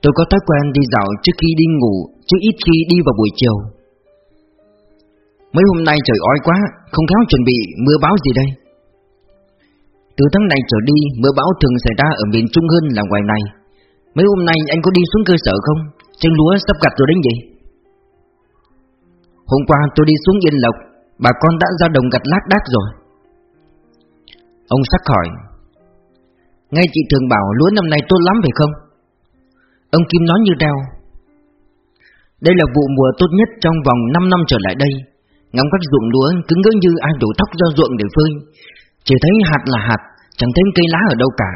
Tôi có thói quen đi dạo trước khi đi ngủ, chứ ít khi đi vào buổi chiều. Mấy hôm nay trời oi quá Không khéo chuẩn bị mưa bão gì đây Từ tháng này trở đi Mưa bão thường xảy ra ở miền Trung hơn là ngoài này Mấy hôm nay anh có đi xuống cơ sở không Chân lúa sắp gặt rồi đấy vậy. Hôm qua tôi đi xuống Yên Lộc, Bà con đã ra đồng gặt lát đác rồi. Ông sắc hỏi, Ngay chị thường bảo lúa năm nay tốt lắm phải không? Ông Kim nói như đeo, Đây là vụ mùa tốt nhất trong vòng 5 năm trở lại đây. Ngắm các ruộng lúa cứng ngỡ như ai đổ tóc ra ruộng để phơi. Chỉ thấy hạt là hạt, Chẳng thấy cây lá ở đâu cả.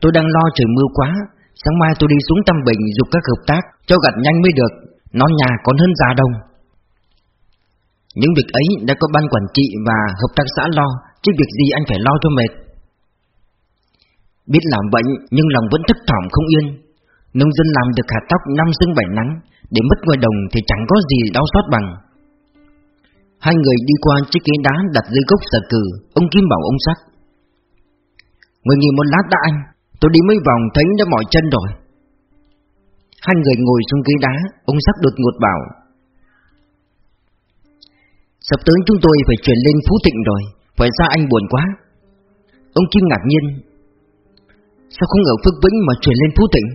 Tôi đang lo trời mưa quá Sáng mai tôi đi xuống Tâm Bình dục các hợp tác, Cho gặt nhanh mới được. Non nhà còn hơn già đông Những việc ấy đã có ban quản trị và hợp tác xã lo, Chứ việc gì anh phải lo cho mệt. Biết làm bệnh nhưng lòng vẫn thất thỏm không yên. Nông dân làm được hạt tóc năm sương bảy nắng, Để mất ngoài đồng thì chẳng có gì đau xót bằng. Hai người đi qua chiếc ghế đá đặt dưới gốc sở cử Ông Kim bảo ông sắc. Người nghỉ một lát đã anh. Tôi đi mấy vòng thấy đã mỏi chân rồi. Hai người ngồi xuống ghế đá Ông sắc đột ngột bảo Sắp tới chúng tôi phải chuyển lên Phú Thịnh rồi Phải ra anh buồn quá. Ông Kim ngạc nhiên Sao không ở Phước Vĩnh mà chuyển lên Phú Thịnh?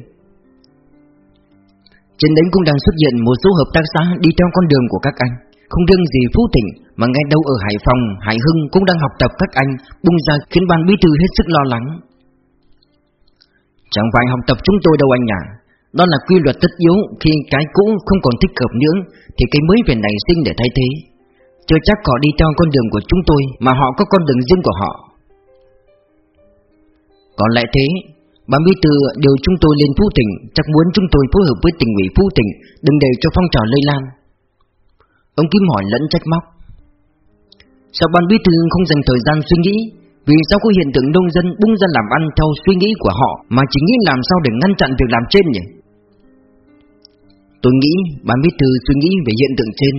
Trên đấy cũng đang xuất hiện một số hợp tác xã đi theo con đường của các anh. Không riêng gì Phú Thịnh mà ngay đâu ở Hải Phòng, Hải Hưng cũng đang học tập các anh bung ra khiến ban bí thư hết sức lo lắng. Chẳng phải học tập chúng tôi đâu anh à, đó là quy luật tất yếu khi cái cũ không còn thích hợp nữa thì cái mới về nảy sinh để thay thế. Chưa chắc họ đi theo con đường của chúng tôi mà họ có con đường riêng của họ. Còn lại thế, ban bí thư điều chúng tôi lên Phú Tỉnh chắc muốn chúng tôi phối hợp với tỉnh ủy Phú Tỉnh đừng để cho phong trào lây lan. Ông Kim hỏi lẫn trách móc Sao ban bí thư không dành thời gian suy nghĩ vì sao có hiện tượng nông dân bung ra làm ăn theo suy nghĩ của họ Mà chỉ nghĩ làm sao để ngăn chặn việc làm trên nhỉ? Tôi nghĩ ban bí thư suy nghĩ về hiện tượng trên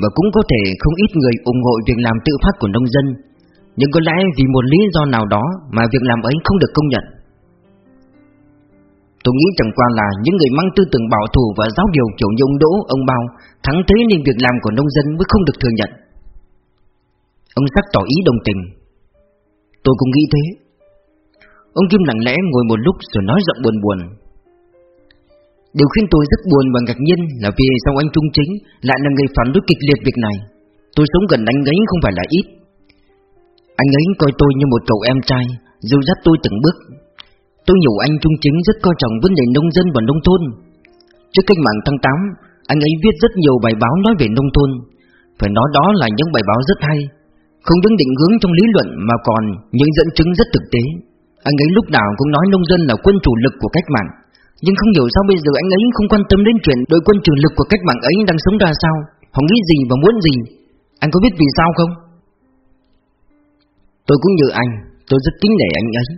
Và cũng có thể không ít người ủng hộ việc làm tự phát của nông dân. Nhưng có lẽ vì một lý do nào đó mà việc làm ấy không được công nhận. Tôi nghĩ chẳng qua là những người mang tư tưởng bảo thủ và giáo điều kiểu như ông Đỗ, ông Bao Thắng thế nên việc làm của nông dân mới không được thừa nhận. Ông sắc tỏ ý đồng tình. Tôi cũng nghĩ thế. Ông Kim lặng lẽ ngồi một lúc rồi nói giọng buồn buồn. Điều khiến tôi rất buồn và ngạc nhiên là vì sao anh Trung Chính lại là người phản đối kịch liệt việc này. Tôi sống gần anh ấy không phải là ít. Anh ấy coi tôi như một cậu em trai, Dìu dắt tôi từng bước. Tôi hiểu anh Trung Chính rất coi trọng vấn đề nông dân và nông thôn. Trước cách mạng tháng 8 Anh ấy viết rất nhiều bài báo nói về nông thôn. Phải nói đó là những bài báo rất hay. Không những định hướng trong lý luận mà còn những dẫn chứng rất thực tế. Anh ấy lúc nào cũng nói nông dân là quân chủ lực của cách mạng. Nhưng không hiểu sao bây giờ anh ấy không quan tâm đến chuyện đội quân chủ lực của cách mạng ấy đang sống ra sao. Họ nghĩ gì và muốn gì? Anh có biết vì sao không? Tôi cũng như anh, Tôi rất kính nể anh ấy.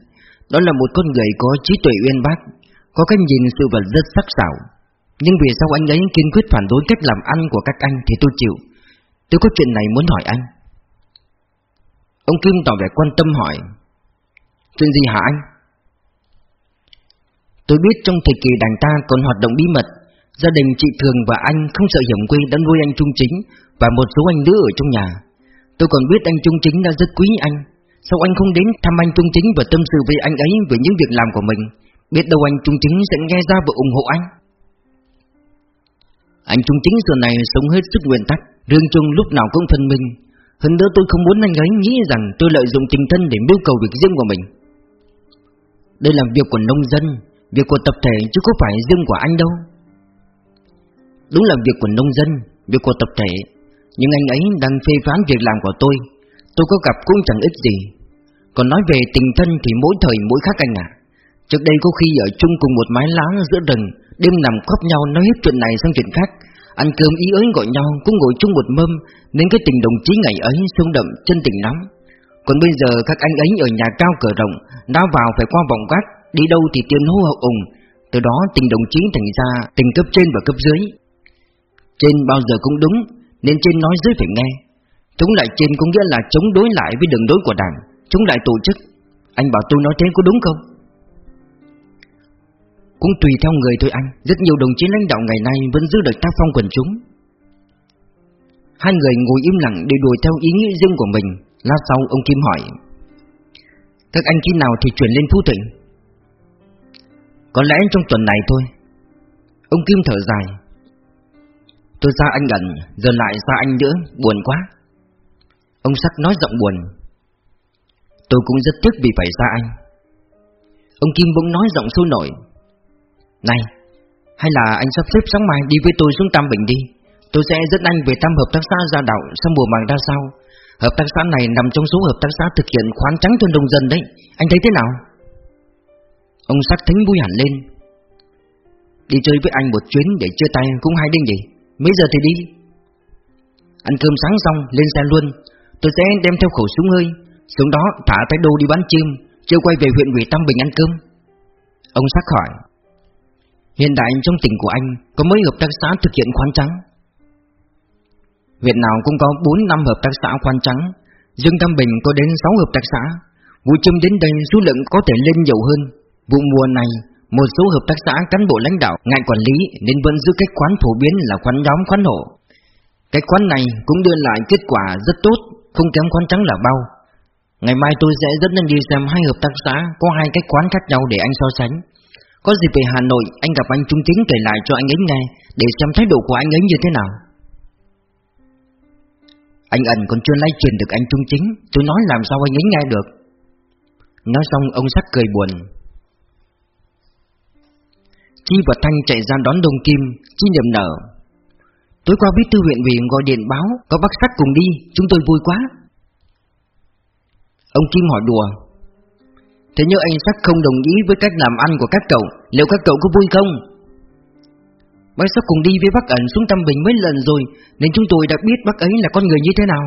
Đó là một con người có trí tuệ uyên bác, Có cách nhìn sự vật rất sắc sảo. Nhưng vì sao anh ấy kiên quyết phản đối cách làm ăn của các anh Thì tôi chịu. Tôi có chuyện này muốn hỏi anh. Ông Kim tỏ vẻ quan tâm hỏi, Chuyện gì hả anh? Tôi biết trong thời kỳ đảng ta còn hoạt động bí mật, Gia đình chị Thường và anh không sợ hiểm nguy đã nuôi anh Trung Chính Và một số anh nữ ở trong nhà. Tôi còn biết anh Trung Chính đã rất quý anh. Sao anh không đến thăm anh Trung Chính và tâm sự với anh ấy về những việc làm của mình? Biết đâu anh Trung Chính sẽ nghe ra và ủng hộ anh. Anh Trung Chính giờ này sống hết sức nguyên tắc, Riêng Trung lúc nào cũng phân minh hơn nữa tôi không muốn anh ấy nghĩ rằng tôi lợi dụng tình thân để mưu cầu việc riêng của mình. Đây là việc của nông dân, Việc của tập thể chứ không phải riêng của anh đâu. Đúng là việc của nông dân, Việc của tập thể. Nhưng anh ấy đang phê phán việc làm của tôi. Tôi có gặp cũng chẳng ích gì. Còn nói về tình thân thì mỗi thời mỗi khác anh à Trước đây có khi ở chung cùng một mái lá giữa rừng, Đêm nằm khóc nhau nói hết chuyện này sang chuyện khác. Ăn cơm ý ới gọi nhau cũng ngồi chung một mâm, Nên cái tình đồng chí ngày ấy sung đậm chân tình lắm. Còn bây giờ các anh ấy ở nhà cao cửa rộng, Đã vào phải qua vòng gác Đi đâu thì tiền hô hậu ủng Từ đó tình đồng chí thành ra tình cấp trên và cấp dưới. Trên bao giờ cũng đúng, Nên trên nói dưới phải nghe. Chống lại trên có nghĩa là chống đối lại với đường đối của đảng, Chống lại tổ chức. Anh bảo tôi nói thế có đúng không? Cũng tùy theo người thôi anh. Rất nhiều đồng chí lãnh đạo ngày nay Vẫn giữ được tác phong quần chúng. Hai người ngồi im lặng để đuổi theo ý nghĩ riêng của mình. Lát sau, ông Kim hỏi, Các anh khi nào thì chuyển lên Phú Thịnh? Có lẽ trong tuần này thôi. Ông Kim thở dài, Tôi xa anh gần, Giờ lại xa anh nữa, Buồn quá. Ông Sắc nói giọng buồn, Tôi cũng rất tiếc vì phải xa anh. Ông Kim bỗng nói giọng sôi nổi này, Hay là anh sắp xếp sáng mai đi với tôi xuống Tam Bình đi. Tôi sẽ dẫn anh về thăm hợp tác xã Gia Đạo Sau mùa màng ra sao. Hợp tác xã này nằm trong số hợp tác xã thực hiện khoán trắng cho nông dân đấy. Anh thấy thế nào? Ông sắc thính vui hẳn lên. Đi chơi với anh một chuyến để chia tay cũng hay đến gì Mấy giờ thì đi? Ăn cơm sáng xong, lên xe luôn. Tôi sẽ đem theo khẩu súng hơi. Xuống đó thả tay đô đi bán chim chưa quay về huyện ủy Tam Bình ăn cơm. Ông sắc hỏi. Hiện tại trong tỉnh của anh Có mấy hợp tác xã thực hiện khoán trắng. Việt nào cũng có 4 năm hợp tác xã khoán trắng. Dương Tam Bình có đến 6 hợp tác xã. Vụ châm đến đây số lượng có thể lên nhiều hơn. Vụ mùa này, Một số hợp tác xã cán bộ lãnh đạo ngại quản lý Nên vẫn giữ cách khoán phổ biến là khoán nhóm khoán hộ. Cách khoán này cũng đưa lại kết quả rất tốt, không kém khoán trắng là bao. Ngày mai tôi sẽ dẫn anh đi xem hai hợp tác xã có hai cách khoán khác nhau để anh so sánh. Có dịp về Hà Nội, anh gặp anh Trung Chính kể lại cho anh ấy nghe để xem thái độ của anh ấy như thế nào. Anh ẩn còn chưa lay truyền được anh Trung Chính, tôi nói làm sao anh ấy nghe được. Nói xong ông sắc cười buồn. Chi và Thanh chạy ra đón Đông Kim, Chi niềm nở, Tối qua bí thư huyện ủy gọi điện báo Có bác sắc cùng đi Chúng tôi vui quá Ông Kim hỏi đùa Thế nhưng anh sắc không đồng ý với cách làm ăn của các cậu. Liệu các cậu có vui không? Bác sắc cùng đi với bác ẩn xuống Tâm Bình mấy lần rồi Nên chúng tôi đã biết bác ấy là con người như thế nào.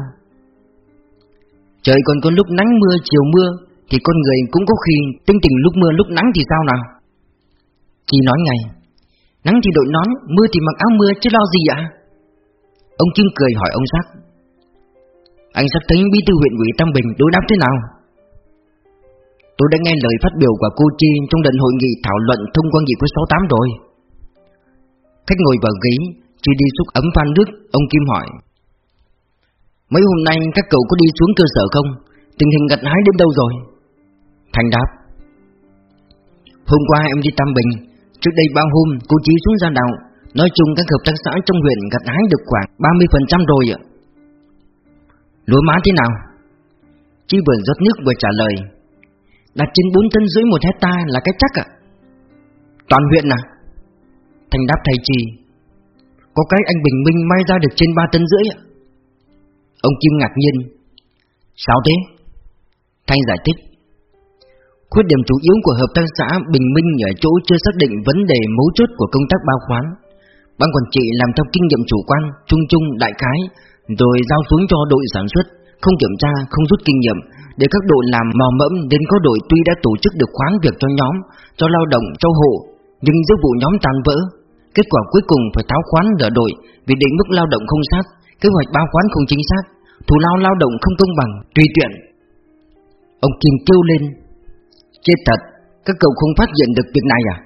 Trời còn có lúc nắng mưa chiều mưa Thì con người cũng có khi tinh tình lúc mưa lúc nắng thì sao nào? Chị nói ngay Nắng thì đội nón, mưa thì mặc áo mưa chứ lo gì ạ? Ông Kim cười hỏi ông Sắc. Anh Sắc thấy bí thư huyện ủy Tam Bình đối đáp thế nào? Tôi đã nghe lời phát biểu của cô Chi trong lần hội nghị thảo luận thông qua nghị quyết 68 rồi. Khách ngồi vào ghế, Chi đi xúc ấm phan nước, ông Kim hỏi. Mấy hôm nay các cậu có đi xuống cơ sở không? Tình hình gặt hái đến đâu rồi? Thành đáp. Hôm qua em đi Tam Bình, trước đây bao hôm cô Chi xuống ra đảo. Nói chung các hợp tác xã trong huyện gặt hái được khoảng 30% rồi ạ. Lúa má thế nào? Chi vừa rót nước vừa trả lời Đạt trên 4 tấn rưỡi một hecta là cái chắc ạ. Toàn huyện à? Thành đáp thầy trì Có cái anh Bình Minh may ra được trên 3 tấn rưỡi ạ. Ông Kim ngạc nhiên Sao thế? Thanh giải thích Khuyết điểm chủ yếu của hợp tác xã Bình Minh ở chỗ chưa xác định vấn đề mấu chốt của công tác bao khoán. Ban quản trị làm theo kinh nghiệm chủ quan, trung trung, đại khái Rồi giao xuống cho đội sản xuất không kiểm tra, không rút kinh nghiệm, để các đội làm mò mẫm đến có đội tuy đã tổ chức được khoán việc cho nhóm, cho lao động, cho hộ, nhưng giữa vụ nhóm tan vỡ. Kết quả cuối cùng phải tháo khoán ở đội vì định mức lao động không sát, kế hoạch bao khoán không chính xác, thù lao lao động không công bằng, tùy tiện. Ông Kim kêu lên, chết thật, các cậu không phát hiện được việc này à?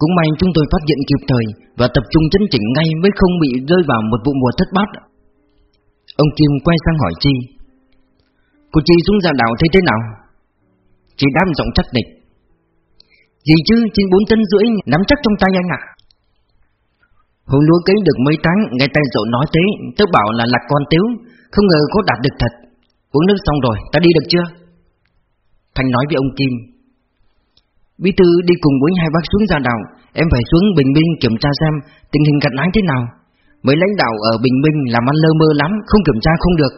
Cũng may chúng tôi phát hiện kịp thời và tập trung chấn chỉnh ngay mới không bị rơi vào một vụ mùa thất bát. Ông Kim quay sang hỏi Chi Cô Chi xuống ra đảo thấy thế nào? Chị đáp giọng chắc địch Gì chứ, trên 4 tấn rưỡi nắm chắc trong tay anh ạ à? Hôm lúa cấy được mấy tháng, nghe tay dậu nói thế Tớ bảo là lạc con tiếu Không ngờ có đạt được thật Uống nước xong rồi, ta đi được chưa? Thành nói với ông Kim Bí thư đi cùng với hai bác xuống ra đảo Em phải xuống Bình Minh kiểm tra xem Tình hình gặt lái thế nào Mấy lãnh đạo ở Bình Minh làm ăn lơ mơ lắm, Không kiểm tra không được.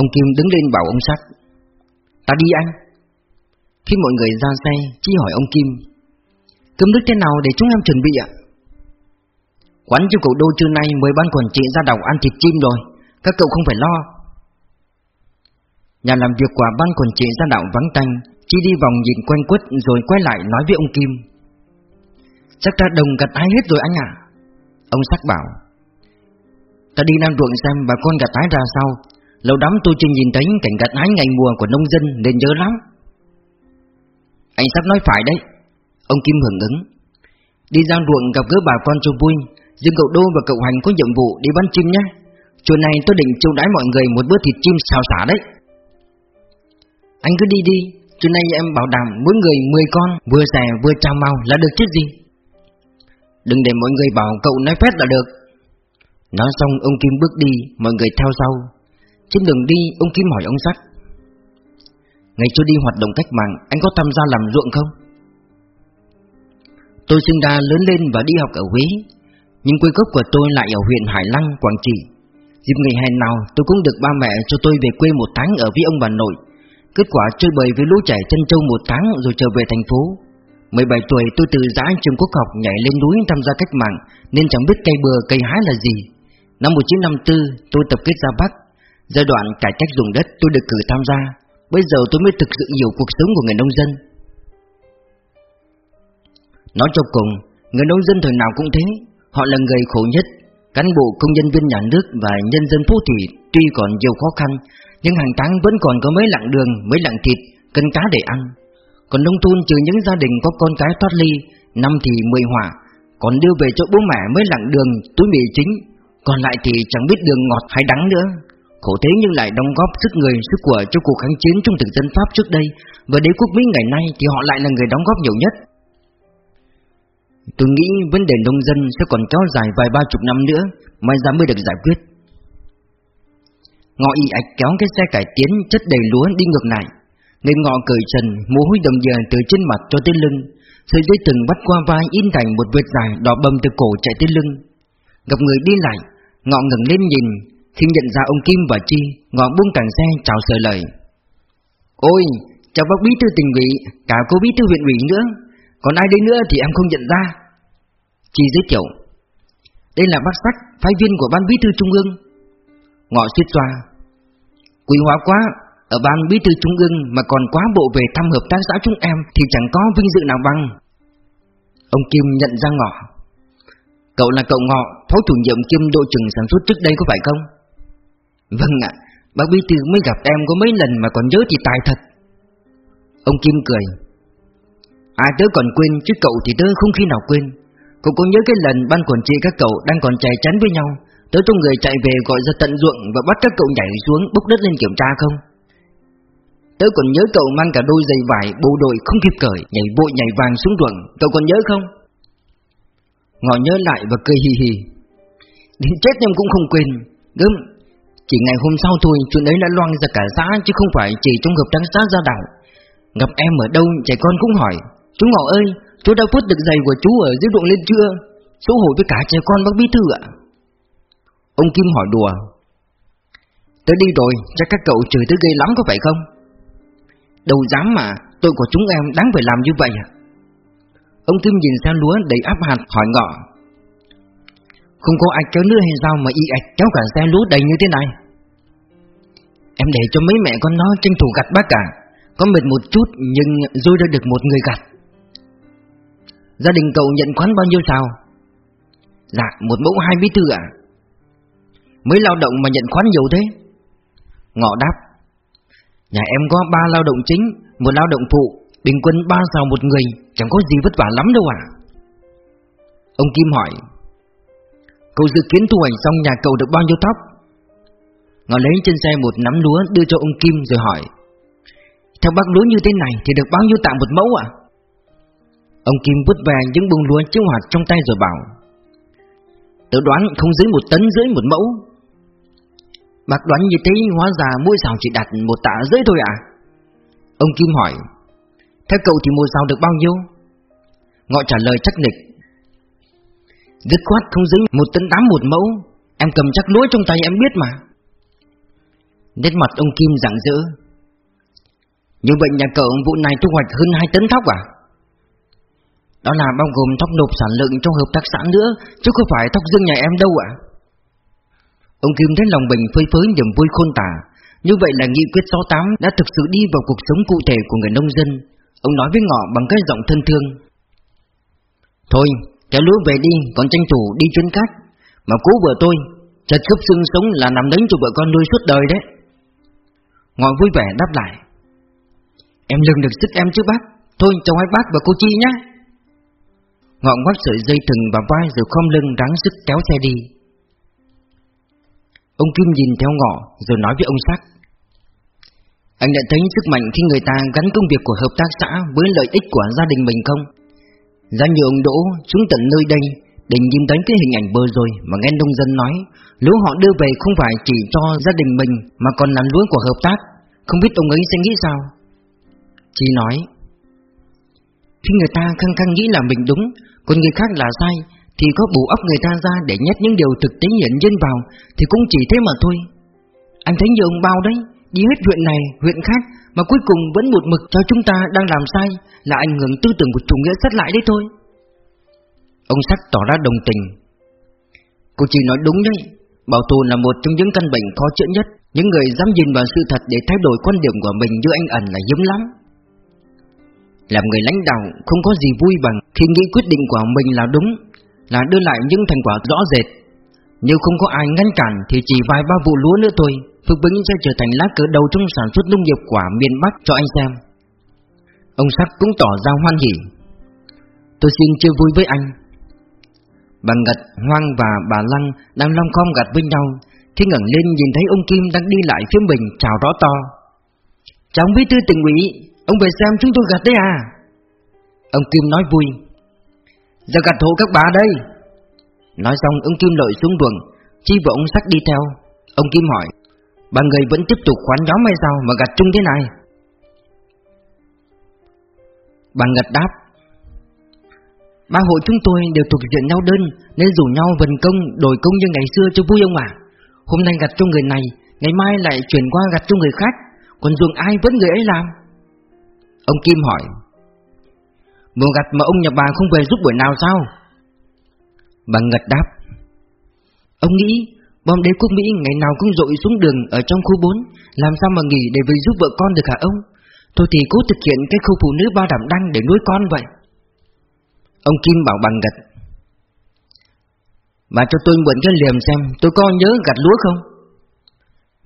Ông Kim đứng lên bảo ông Sắc Ta đi anh Khi mọi người ra xe, chi hỏi ông Kim, Cơm nước thế nào để chúng em chuẩn bị ạ? Quán cho cậu đô trưa nay Mời ban quản trị ra đảo ăn thịt chim rồi, Các cậu không phải lo. Nhà làm việc của ban quản trị ra đảo vắng tanh Chỉ đi vòng nhìn quanh quất Rồi quay lại nói với ông Kim, Chắc ta đồng gặt ai hết rồi anh ạ? Ông sắc bảo, Ta đi đang ruộng xem bà con gặt hái ra sao. Lâu lắm tôi chưa nhìn thấy cảnh gặt hái ngày mùa của nông dân nên nhớ lắm. Anh sắp nói phải đấy. Ông Kim hưởng ứng, Đi ra ruộng gặp gỡ bà con cho vui. Dương cậu Đô và cậu Hành có nhiệm vụ đi bắn chim nhé. Chiều này tôi định chiêu đãi mọi người một bữa thịt chim xào xả đấy. Anh cứ đi đi. Chiều nay em bảo đảm mỗi người 10 con, Vừa xẻ vừa trao mau là được chứ gì. Đừng để mọi người bảo cậu nói phép là được. Nói xong ông Kim bước đi Mọi người theo sau. Trên đường đi ông Kim hỏi ông Sắc Ngày chưa đi hoạt động cách mạng Anh có tham gia làm ruộng không? Tôi sinh ra lớn lên và đi học ở Huế Nhưng quê gốc của tôi lại ở huyện Hải Lăng, Quảng Trị. Dịp ngày hè nào tôi cũng được ba mẹ cho tôi về quê một tháng ở với ông bà nội. Kết quả chơi bời với lũ trẻ chân châu một tháng rồi trở về thành phố. 17 tuổi tôi từ giã trường quốc học nhảy lên núi tham gia cách mạng Nên chẳng biết cây bừa cây hái là gì. Năm 1954 tôi tập kết ra Bắc. Giai đoạn cải cách dùng đất tôi được cử tham gia. Bây giờ tôi mới thực sự hiểu cuộc sống của người nông dân. Nói cho cùng, người nông dân thời nào cũng thế. Họ là người khổ nhất Cán bộ công nhân viên nhà nước và nhân dân phố thị tuy còn nhiều khó khăn Nhưng hàng tháng vẫn còn có mấy lạng đường, mấy lạng thịt, cân cá để ăn còn nông thôn trừ những gia đình có con cái thoát ly, Năm thì mười hỏa Còn đưa về cho bố mẹ mới lặng đường, túi mì chính. Còn lại thì chẳng biết đường ngọt hay đắng nữa. Khổ thế nhưng lại đóng góp sức người, sức của cho cuộc kháng chiến trong thực dân Pháp trước đây. Và đế quốc Mỹ ngày nay thì họ lại là người đóng góp nhiều nhất. Tôi nghĩ vấn đề nông dân sẽ còn kéo dài vài ba chục năm nữa, Mai ra mới được giải quyết. Ngọ y ạch kéo cái xe cải tiến chất đầy lúa đi ngược lại. Người ngọ cởi trần, mồ hôi đầm dề từ trên mặt cho tới lưng Sợi dây từng bắt qua vai in thành một vệt dài đỏ bầm từ cổ chạy tới lưng. Gặp người đi lại, ngọ ngẩng lên nhìn Khi nhận ra ông Kim và Chi, ngọ buông càng xe chào sợi lời. Ôi, chào bác bí thư tỉnh ủy, cả cô bí thư huyện ủy nữa Còn ai đây nữa thì em không nhận ra. Chi giới thiệu Đây là bác sách, phái viên của ban bí thư trung ương. Ngọ suýt xoa Quý hóa quá, ở ban bí thư trung ương mà còn quá bộ về thăm hợp tác xã chúng em thì chẳng có vinh dự nào bằng. Ông Kim nhận ra ngọ. Cậu là cậu ngọ, phó chủ nhiệm Kim đội trưởng sản xuất trước đây có phải không? Vâng ạ, bác bí thư mới gặp em có mấy lần mà còn nhớ thì tài thật. Ông Kim cười ai tớ còn quên chứ cậu thì tớ không khi nào quên Cậu có nhớ cái lần ban quản trị các cậu đang còn chạy chắn với nhau Tớ cho người chạy về gọi ra tận ruộng và bắt các cậu nhảy xuống bốc đất lên kiểm tra không Tớ còn nhớ cậu mang cả đôi giày vải bộ đội không kịp cởi, Nhảy bội nhảy vàng xuống ruộng. Cậu còn nhớ không? Ngọ nhớ lại và cười hì hì. Đến chết em cũng không quên. Gớm, Chỉ ngày hôm sau thôi, chuyện ấy đã loan ra cả xã Chứ không phải chỉ trong hợp tác xã gia đảo Gặp em ở đâu, trẻ con cũng hỏi, Chú Ngọ ơi, Chú đã vứt được giày của chú ở dưới ruộng lên chưa? Xấu hổ với cả trẻ con bác bí thư ạ. Ông Kim hỏi đùa, tớ đi rồi, Chắc các cậu chửi tớ ghê lắm có phải không? Đâu dám mà Tôi của chúng em đáng phải làm như vậy à? Ông Kim nhìn sang lúa đầy áp hạt, hỏi ngọ. Không có ai kéo nữa hay sao mà y ạch kéo cả xe lúa đầy như thế này. Em để cho mấy mẹ con nó tranh thủ gặt bác cả. Có mệt một chút, nhưng rồi đã được một người gặt. Gia đình cậu nhận khoán bao nhiêu sao? Dạ một mẫu hai bí thư à Mới lao động mà nhận khoán nhiều thế? Ngọ đáp Nhà em có ba lao động chính, Một lao động phụ, Bình quân ba sao một người, Chẳng có gì vất vả lắm đâu à? Ông Kim hỏi, Cậu dự kiến thu hoạch xong nhà cậu được bao nhiêu thóc Ngọ lấy trên xe một nắm lúa đưa cho ông Kim rồi hỏi, Theo bác lúa như thế này thì được bao nhiêu tạ một mẫu ạ Ông Kim vứt về những bông lúa chiếu hoạt trong tay rồi bảo, Tớ đoán không dưới một tấn dưới một mẫu. Mặc đoán như thế, hóa ra mỗi xào chỉ đặt một tạ rưỡi thôi à? Ông Kim hỏi. Theo cậu thì mua xào được bao nhiêu? Ngọ trả lời chắc nịch. Dứt khoát không dưới một tấn tám một mẫu. Em cầm chắc lúa trong tay em biết mà. Nét mặt ông Kim rạng rỡ. Như bệnh nhà cậu vụ này thu hoạch hơn 2 tấn thóc à? Đó là bao gồm thóc nộp sản lượng trong hợp tác xã nữa, Chứ không phải thóc riêng nhà em đâu ạ. Ông Kim thấy lòng bình phơi phới niềm vui khôn tả. Như vậy là nghị quyết 68 đã thực sự đi vào cuộc sống cụ thể của người nông dân. Ông nói với Ngọ bằng cái giọng thân thương. Thôi, kéo lúa về đi, còn tranh thủ đi chuyến khác. Mà cứu vợ tôi Chật khớp xương sống là nằm đánh cho vợ con nuôi suốt đời đấy. Ngọ vui vẻ đáp lại. Em lưng được sức em chứ bác. Thôi chào hai bác và cô Chi nhé Ngọ ngoắt sợi dây thừng vào vai rồi khom lưng ráng sức kéo xe đi. Ông Kim nhìn theo ngọ, rồi nói với ông Sắc Anh đã thấy sức mạnh khi người ta gắn công việc của hợp tác xã với lợi ích của gia đình mình không? Ra nhiều ông Đỗ xuống tận nơi đây, để nhìn thấy cái hình ảnh bơ rồi mà nghe nông dân nói Lúa họ đưa về không phải chỉ cho gia đình mình mà còn là lúa của hợp tác Không biết ông ấy sẽ nghĩ sao? Chị nói, Khi người ta khăng khăng nghĩ là mình đúng, Còn người khác là sai thì có bù óc người ta ra để nhét những điều thực tế nhận dân vào Thì cũng chỉ thế mà thôi. Anh thấy nhiều ông bao đấy Đi hết huyện này, huyện khác Mà cuối cùng vẫn một mực cho chúng ta đang làm sai Là ảnh hưởng tư tưởng của chủ nghĩa sát lại đấy thôi. Ông Sắc tỏ ra đồng tình. Cô chỉ nói đúng đấy Bảo tồn là một trong những căn bệnh khó chữa nhất. Những người dám nhìn vào sự thật để thay đổi quan điểm của mình như anh ẩn là hiếm lắm. Làm người lãnh đạo không có gì vui bằng Khi nghĩ quyết định của mình là đúng là đưa lại những thành quả rõ rệt. Nếu không có ai ngăn cản thì chỉ vài ba vụ lúa nữa thôi, Phước Bính sẽ trở thành lá cờ đầu trong sản xuất nông nghiệp quả miền Bắc cho anh xem. Ông Sắc cũng tỏ ra hoan hỉ. Tôi xin chia vui với anh. Bà Ngật, Hoang và bà Lăng đang long khom gặt với nhau. Khi ngẩng lên nhìn thấy ông Kim đang đi lại phía mình chào rõ to. Cháu bí thư tỉnh ủy, ông về xem chúng tôi gặt đấy à? Ông Kim nói vui. Giờ gặt hộ các bà đây. Nói xong, ông Kim lội xuống đường Chi và ông Sắc đi theo. Ông Kim hỏi, Bà người vẫn tiếp tục khoán nhóm hay sao mà gặt chung thế này? Bà Ngật đáp, Ba hội chúng tôi đều thuộc diện nhau đơn, Nên rủ nhau vần công, đổi công như ngày xưa cho vui ông à Hôm nay gặt cho người này, Ngày mai lại chuyển qua gặt cho người khác. Còn ruộng ai vẫn người ấy làm? Ông Kim hỏi Mùa gặt mà ông nhà bà không về giúp buổi nào sao? Bà Ngật đáp, Ông nghĩ Bom đế quốc Mỹ ngày nào cũng dội xuống đường Ở trong khu 4 Làm sao mà nghỉ để về giúp vợ con được hả ông? Tôi thì cố thực hiện cái khu phụ nữ ba đảm đăng để nuôi con vậy. Ông Kim bảo bà Ngật, Bà cho tôi mượn cái liềm xem, Tôi có nhớ gặt lúa không?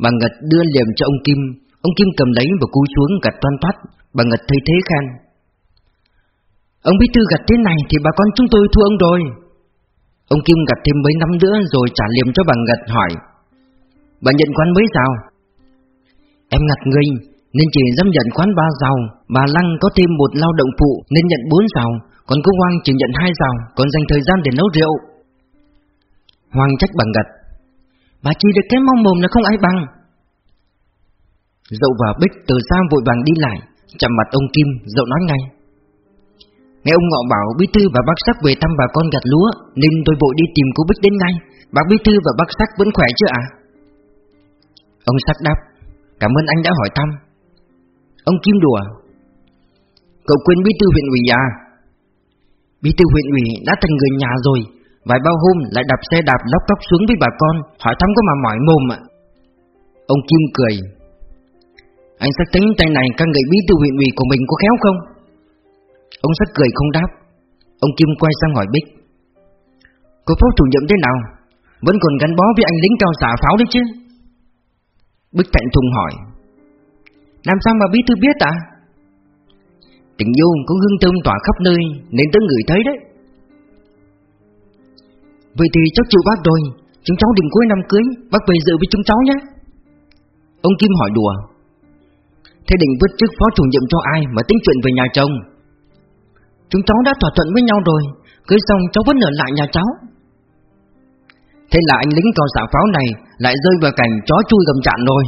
Bà Ngật đưa liềm cho ông Kim Ông Kim cầm lấy và cúi xuống gặt toan thoát. Bà Ngật thấy thế khen Ông bí thư gặt thế này thì bà con chúng tôi thua ông rồi. Ông Kim gặt thêm mấy năm nữa rồi trả liềm cho bà Ngật hỏi, Bà nhận quán mấy sao? Em ngặt người Nên chỉ dám nhận quán ba giàu, Bà Lăng có thêm một lao động phụ Nên nhận bốn giàu, Còn cô Hoàng chỉ nhận hai giàu, Còn dành thời gian để nấu rượu. Hoàng trách bà Ngật, Bà chỉ được cái mong mồm là không ai bằng. Dậu và Bích từ xa vội vàng đi lại, Chạm mặt ông Kim, Dậu nói ngay Nghe ông Ngọ bảo Bí Thư và bác Sắc về thăm bà con gặt lúa, Nên tôi vội đi tìm cô Bích đến ngay. Bác Bí Thư và bác Sắc vẫn khỏe chứ ạ? Ông Sắc đáp, Cảm ơn anh đã hỏi thăm. Ông Kim đùa, Cậu quên Bí Thư huyện ủy à? Bí Thư huyện ủy đã thành người nhà rồi, Vài bao hôm lại đạp xe đạp lóc tóc xuống với bà con, Hỏi thăm có mà mỏi mồm ạ. Ông Kim cười, Anh sắc tính tay này các người bí thư huyện ủy của mình có khéo không? Ông sắc cười không đáp. Ông Kim quay sang hỏi Bích. Cô phó chủ nhiệm thế nào? Vẫn còn gắn bó với anh lính cao xả pháo đấy chứ? Bích thạnh thùng hỏi. Làm sao mà bí thư biết à? Tình yêu có hương thơm tỏa khắp nơi, Nên tới người thấy đấy. Vậy thì cháu chịu bác rồi, Chúng cháu định cuối năm cưới, Bác về dự với chúng cháu nhé. Ông Kim hỏi đùa. Thế định vứt chức phó chủ nhiệm cho ai Mà tính chuyện về nhà chồng? Chúng cháu đã thỏa thuận với nhau rồi. Cưới xong cháu vẫn ở lại nhà cháu. Thế là anh lính cò xạ pháo này Lại rơi vào cảnh chó chui gầm chạn rồi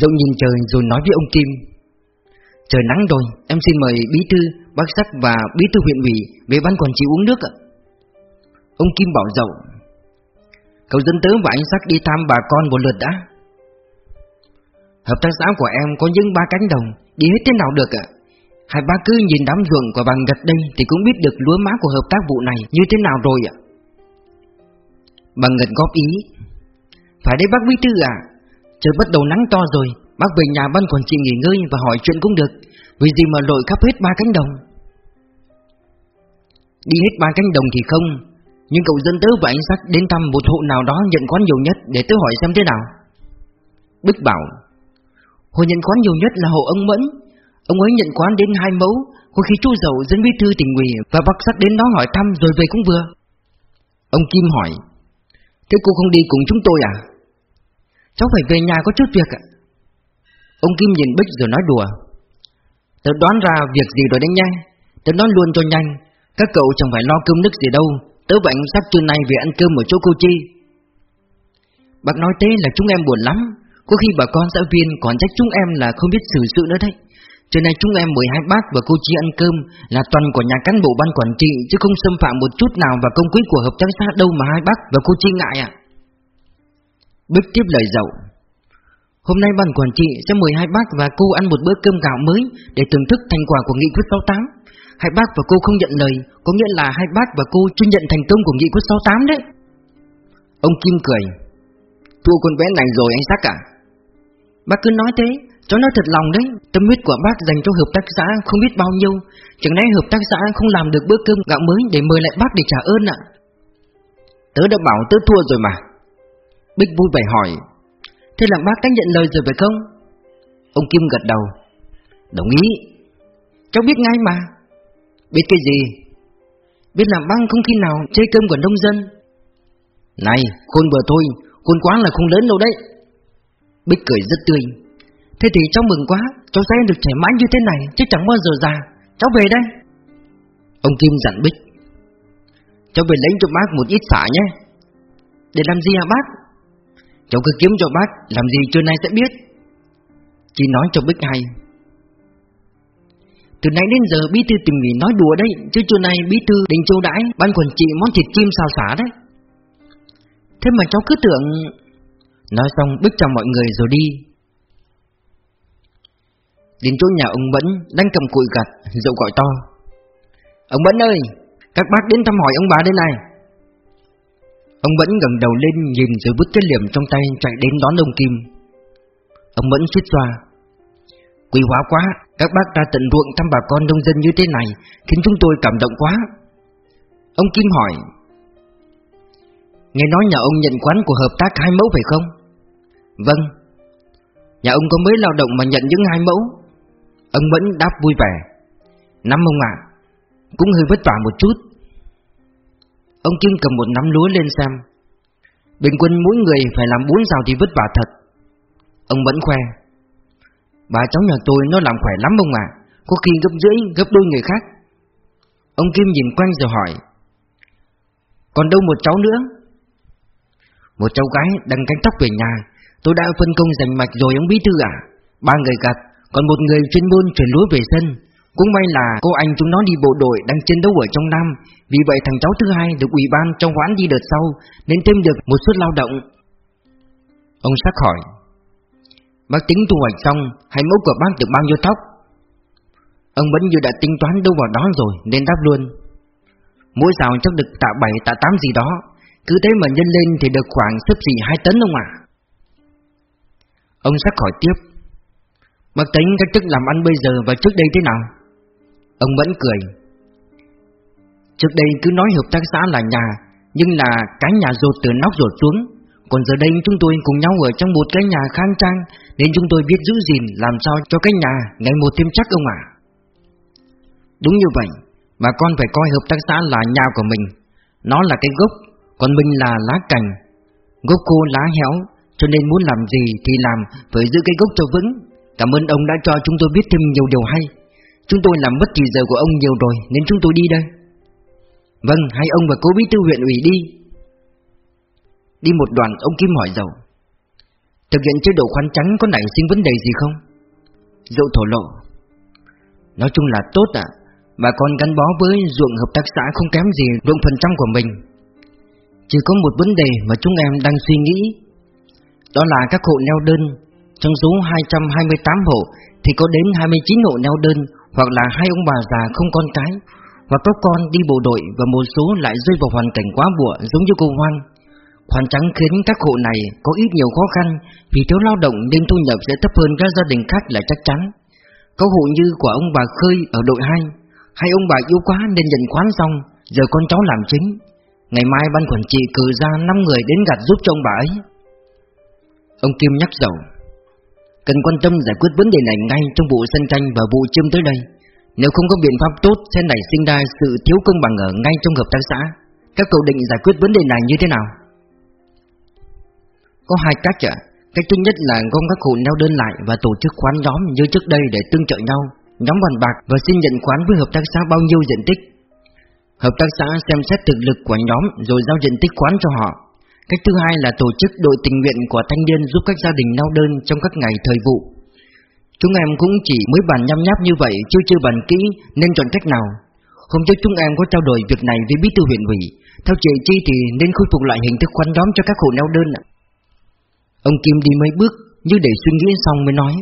Dậu nhìn trời rồi nói với ông Kim Trời nắng rồi Em xin mời bí thư, bác sắc và bí thư huyện ủy Về ban quản trị uống nước ạ. Ông Kim bảo dậu Cậu dân tớ và anh sắc đi thăm bà con một lượt đã. Hợp tác xã của em có những ba cánh đồng Đi hết thế nào được ạ? Hai ba cứ nhìn đám ruộng của bằng gật đây Thì cũng biết được lúa má của hợp tác vụ này như thế nào rồi ạ. Bằng gật góp ý, Phải đấy bác bí thư à Trời bắt đầu nắng to rồi, Bác về nhà ban quản trị nghỉ ngơi và hỏi chuyện cũng được. Vì gì mà lội khắp hết ba cánh đồng? Đi hết ba cánh đồng thì không, Nhưng cậu dân tớ và anh sắc đến thăm một hộ nào đó nhận quán nhiều nhất Để tớ hỏi xem thế nào. Bích bảo, Hộ nhận quán nhiều nhất là hộ ông Mẫn. Ông ấy nhận quán đến hai mẫu, Có khi chú dậu dẫn bí thư tỉnh ủy Và bác sắc đến đó hỏi thăm rồi về cũng vừa. Ông Kim hỏi, Thế cô không đi cùng chúng tôi à? Cháu phải về nhà có chút việc ạ. Ông Kim nhìn Bích rồi nói đùa, Tớ đoán ra việc gì rồi đấy nhanh Tớ nói luôn cho nhanh, Các cậu chẳng phải lo cơm nước gì đâu. Tớ và anh sắp trưa nay về ăn cơm ở chỗ cô Chi. Bác nói thế là chúng em buồn lắm. Có khi bà con giáo viên còn trách chúng em là không biết xử sự nữa đấy. Trưa nay chúng em mời hai bác và cô Chi ăn cơm Là toàn của nhà cán bộ ban quản trị, Chứ không xâm phạm một chút nào vào công quý của hợp tác xã đâu mà hai bác và cô Chi ngại ạ. Bích tiếp lời dậu. Hôm nay ban quản trị sẽ mời hai bác và cô ăn một bữa cơm gạo mới Để thưởng thức thành quả của nghị quyết 68 Hai bác và cô không nhận lời, Có nghĩa là hai bác và cô chưa nhận thành công của nghị quyết 68 đấy. Ông Kim cười. Thua con bé này rồi anh Sắc à? Bác cứ nói thế. Cháu nói thật lòng đấy Tâm huyết của bác dành cho hợp tác xã không biết bao nhiêu. Chẳng lẽ hợp tác xã không làm được bữa cơm gạo mới Để mời lại bác để trả ơn ạ? Tớ đã bảo tớ thua rồi mà. Bích vui vẻ hỏi. Thế là bác đã nhận lời rồi phải không? Ông Kim gật đầu. Đồng ý. Cháu biết ngay mà. Biết cái gì? Biết làm băng không khi nào chơi cơm của nông dân. Này khôn vừa thôi Khôn quá là không lớn đâu đấy. Bích cười rất tươi Thế thì cháu mừng quá, Cháu sẽ được trẻ mãi như thế này, Chứ chẳng bao giờ già. Cháu về đây. Ông Kim dặn Bích. Cháu về lấy cho bác một ít xả nhé. Để làm gì hả bác? Cháu cứ kiếm cho bác, Làm gì trưa nay sẽ biết. Chỉ nói cho Bích hay. Từ nãy đến giờ bí thư tìm nghỉ nói đùa đấy, Chứ trưa nay bí thư định châu đãi Ban quản trị món thịt chim xào xả đấy. Thế mà cháu cứ tưởng. Nói xong Bích chào mọi người rồi đi. Đến chỗ nhà ông Mẫn đang cầm cụi gặt Dậu gọi to. Ông Mẫn ơi, Các bác đến thăm hỏi ông bà đây này. Ông Mẫn gần đầu lên nhìn rồi vứt cái liềm trong tay chạy đến đón ông Kim. Ông Mẫn suýt xoa. Quý hóa quá, Các bác ra tận ruộng thăm bà con nông dân như thế này, Khiến chúng tôi cảm động quá. Ông Kim hỏi. Nghe nói nhà ông nhận quán của hợp tác hai mẫu phải không? Vâng. Nhà ông có mấy lao động mà nhận những hai mẫu? Ông vẫn đáp vui vẻ. Năm ông ạ, Cũng hơi vất vả một chút. Ông Kim cầm một nắm lúa lên xem. Bình quân mỗi người phải làm bốn rào thì vất vả thật. Ông vẫn khoe. Bà cháu nhà tôi nó làm khỏe lắm ông ạ, Có khi gấp rưỡi, gấp đôi người khác. Ông Kim nhìn quanh rồi hỏi. Còn đâu một cháu nữa? Một cháu gái đang cánh tóc về nhà, Tôi đã phân công giành mạch rồi, ông bí thư à Ba người gặt còn một người chuyên môn chuyển lúa về sân, Cũng may là cô anh chúng nó đi bộ đội Đang chiến đấu ở trong Nam. Vì vậy thằng cháu thứ hai được ủy ban trong hoãn đi đợt sau, Nên thêm được một suất lao động. Ông sắc hỏi, Bác tính thu hoạch xong hai mẫu của bác được bao nhiêu tóc Ông vẫn như đã tính toán đâu vào đó rồi, Nên đáp luôn, Mỗi rào chắc được tạ 7 tạ 8 gì đó. Cứ thế mà nhân lên thì được khoảng sấp xỉ 2 tấn ông ạ. Ông sắc hỏi tiếp Mặc tính cách thức làm ăn bây giờ và trước đây thế nào? Ông vẫn cười. Trước đây cứ nói hợp tác xã là nhà, Nhưng là cái nhà rột từ nóc rột xuống. Còn giờ đây chúng tôi cùng nhau ở trong một cái nhà khang trang, Nên chúng tôi biết giữ gìn, làm sao cho cái nhà ngày một thêm chắc ông ạ. Đúng như vậy Mà con phải coi hợp tác xã là nhà của mình. Nó là cái gốc, Còn mình là lá cành. Gốc khô lá héo, Cho nên muốn làm gì thì làm, Phải giữ cái gốc cho vững. Cảm ơn ông đã cho chúng tôi biết thêm nhiều điều hay. Chúng tôi làm mất thì giờ của ông nhiều rồi Nên chúng tôi đi đây. Vâng, hai ông và cố bí thư huyện ủy đi. Đi một đoàn ông Kim hỏi dầu. Thực hiện chế độ khoán trắng có nảy sinh vấn đề gì không? Dậu thổ lộ. Nói chung là tốt ạ. Bà con gắn bó với ruộng hợp tác xã không kém gì ruộng phần trăm của mình. Chỉ có một vấn đề mà chúng em đang suy nghĩ. Đó là các hộ neo đơn trong số 228 hộ Thì có đến 29 hộ neo đơn Hoặc là hai ông bà già không con cái Hoặc có con đi bộ đội Và một số lại rơi vào hoàn cảnh quá bụa Giống như cô Hoan. Hoàn trắng khiến các hộ này có ít nhiều khó khăn Vì thiếu lao động nên thu nhập sẽ thấp hơn các gia đình khác là chắc chắn. Có hộ như của ông bà Khơi ở đội 2 Hai ông bà yêu quá nên nhận khoán xong, Giờ con cháu làm chính. Ngày mai ban quản trị cử ra 5 người đến gặt giúp cho ông bà ấy. Ông Kim nhắc dầu. Cần quan tâm giải quyết vấn đề này ngay trong vụ sân tranh và vụ châm tới đây Nếu không có biện pháp tốt, sẽ nảy sinh ra sự thiếu công bằng ở ngay trong hợp tác xã Các cậu định giải quyết vấn đề này như thế nào? Có hai cách ạ Cách thứ nhất là gom các hộ neo đơn lại và tổ chức khoán nhóm như trước đây để tương trợ nhau, nhóm bàn bạc và xin nhận khoán với hợp tác xã bao nhiêu diện tích. Hợp tác xã xem xét thực lực của nhóm rồi giao diện tích khoán cho họ. Cách thứ hai là tổ chức đội tình nguyện của thanh niên giúp các gia đình neo đơn trong các ngày thời vụ. Chúng em cũng chỉ mới bàn nhăm nháp như vậy, chưa chưa bàn kỹ nên chọn cách nào. Hôm trước chúng em có trao đổi việc này với bí thư huyện ủy. Theo chị Chi thì nên khôi phục lại hình thức khoanh đóm cho các hộ neo đơn ạ. Ông Kim đi mấy bước, như để suy nghĩ xong mới nói.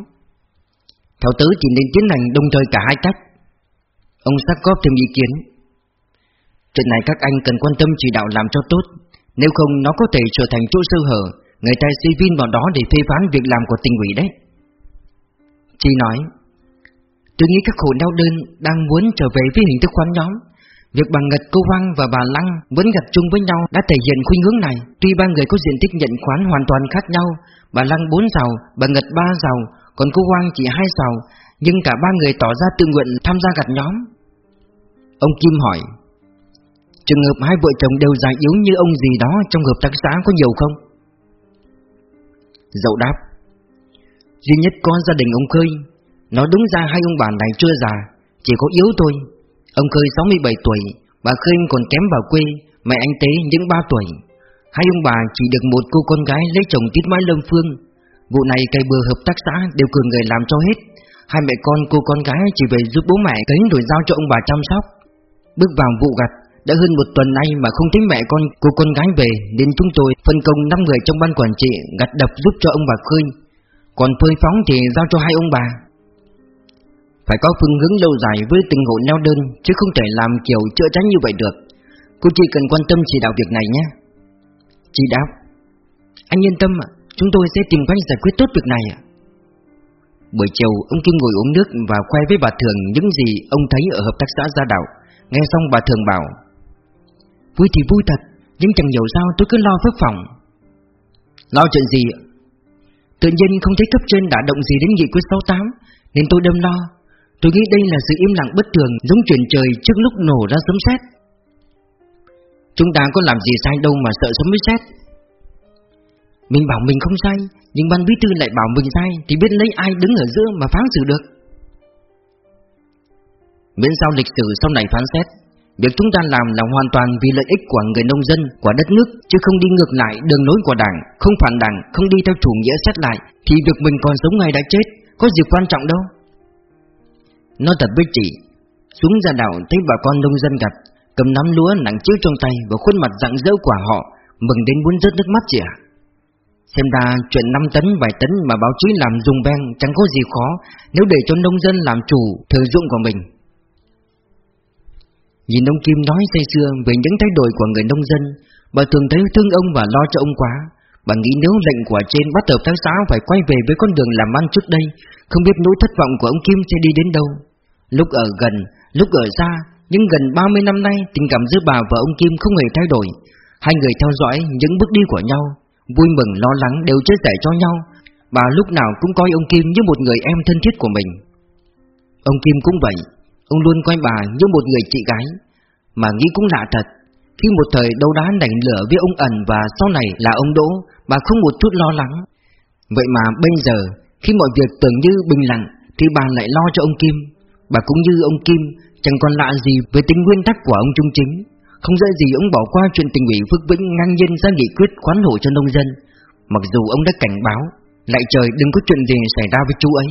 Theo tứ chỉ nên tiến hành đồng thời cả hai cách Ông sắc thêm ý kiến Chuyện này các anh cần quan tâm chỉ đạo làm cho tốt nếu không nó có thể trở thành chỗ sơ hở. Người ta suy vin vào đó để phê phán việc làm của tình ủy đấy. Chi nói Tôi nghĩ các hộ đau đơn đang muốn trở về với hình thức khoán nhóm. Việc bà Ngật, cô Hoang và bà Lăng vẫn gặp chung với nhau đã thể hiện khuynh hướng này. Tuy ba người có diện tích nhận khoán hoàn toàn khác nhau Bà Lăng 4 giàu, bà Ngật 3 giàu còn cô Quang chỉ hai sào Nhưng cả ba người tỏ ra tự nguyện tham gia gặt nhóm. Ông Kim hỏi Trường hợp hai vợ chồng đều già yếu như ông gì đó Trong hợp tác xã có nhiều không? Dậu đáp, Duy nhất có gia đình ông Khơi. Nó đúng ra hai ông bà này chưa già, Chỉ có yếu thôi. Ông Khơi 67 tuổi, Bà Khơi còn kém vào quê, Mẹ anh Tế những 3 tuổi. Hai ông bà chỉ được một cô con gái lấy chồng tiết mãi lâm phương. Vụ này cây bừa hợp tác xã đều cử người làm cho hết. Hai mẹ con cô con gái chỉ về giúp bố mẹ cấy rồi giao cho ông bà chăm sóc. Bước vào vụ gặt đã hơn một tuần nay mà không thấy mẹ con cô con gái về, Nên chúng tôi phân công 5 người trong ban quản trị gặt đập giúp cho ông bà khơi. Còn phơi phóng thì giao cho hai ông bà. Phải có phương hướng lâu dài với từng hộ neo đơn, Chứ không thể làm kiểu chữa cháy như vậy được. Cô chỉ cần quan tâm chỉ đạo việc này nhé. Chị đáp, Anh yên tâm ạ, Chúng tôi sẽ tìm cách giải quyết tốt việc này ạ. Buổi chiều, ông Kim ngồi uống nước và khoe với bà Thường những gì ông thấy ở hợp tác xã Gia Đạo. Nghe xong, bà Thường bảo Vui thì vui thật, Nhưng chẳng hiểu sao tôi cứ lo phức phòng Lo chuyện gì? Tự nhiên không thấy cấp trên đã động gì đến nghị quyết 68 Nên tôi đâm lo. Tôi nghĩ đây là sự im lặng bất thường Giống chuyển trời trước lúc nổ ra sấm sét. Chúng ta có làm gì sai đâu mà sợ sấm với sét? Mình bảo mình không sai, Nhưng ban bí thư lại bảo mình sai, Thì biết lấy ai đứng ở giữa mà phán xử được? Miễn sao lịch sử sau này phán xét. Việc chúng ta làm là hoàn toàn vì lợi ích của người nông dân, của đất nước Chứ không đi ngược lại đường lối của đảng, không phản đảng, không đi theo chủ nghĩa xét lại Thì việc mình còn sống ngày đã chết, có gì quan trọng đâu. Nói thật với chị Xuống ra đảo thấy bà con nông dân gặp Cầm nắm lúa nặng chiếu trong tay Và khuôn mặt rạng rỡ của họ Mừng đến muốn rớt nước mắt chị ạ. Xem ra chuyện 5 tấn vài tấn mà báo chí làm dùng beng chẳng có gì khó Nếu để cho nông dân làm chủ thời dụng của mình. Nhìn ông Kim nói say sưa về những thay đổi của người nông dân Bà thường thấy thương ông và lo cho ông quá. Bà nghĩ nếu lệnh của trên bắt hợp tác xã phải quay về với con đường làm ăn trước đây Không biết nỗi thất vọng của ông Kim sẽ đi đến đâu. Lúc ở gần, lúc ở xa Nhưng gần 30 năm nay tình cảm giữa bà và ông Kim không hề thay đổi. Hai người theo dõi những bước đi của nhau Vui mừng lo lắng đều chia sẻ cho nhau. Bà lúc nào cũng coi ông Kim như một người em thân thiết của mình. Ông Kim cũng vậy. Ông luôn coi bà như một người chị gái. Mà nghĩ cũng lạ thật, Khi một thời đấu đá nảy lửa với ông ẩn Và sau này là ông Đỗ, Bà không một chút lo lắng. Vậy mà bây giờ, Khi mọi việc tưởng như bình lặng, Thì bà lại lo cho ông Kim. Bà cũng như ông Kim, Chẳng còn lạ gì với tính nguyên tắc của ông Trung Chính. Không dễ gì ông bỏ qua chuyện tình ủy Phước Vĩnh ngang nhiên ra nghị quyết khoán hộ cho nông dân. Mặc dù ông đã cảnh báo, Lại trời đừng có chuyện gì xảy ra với chú ấy.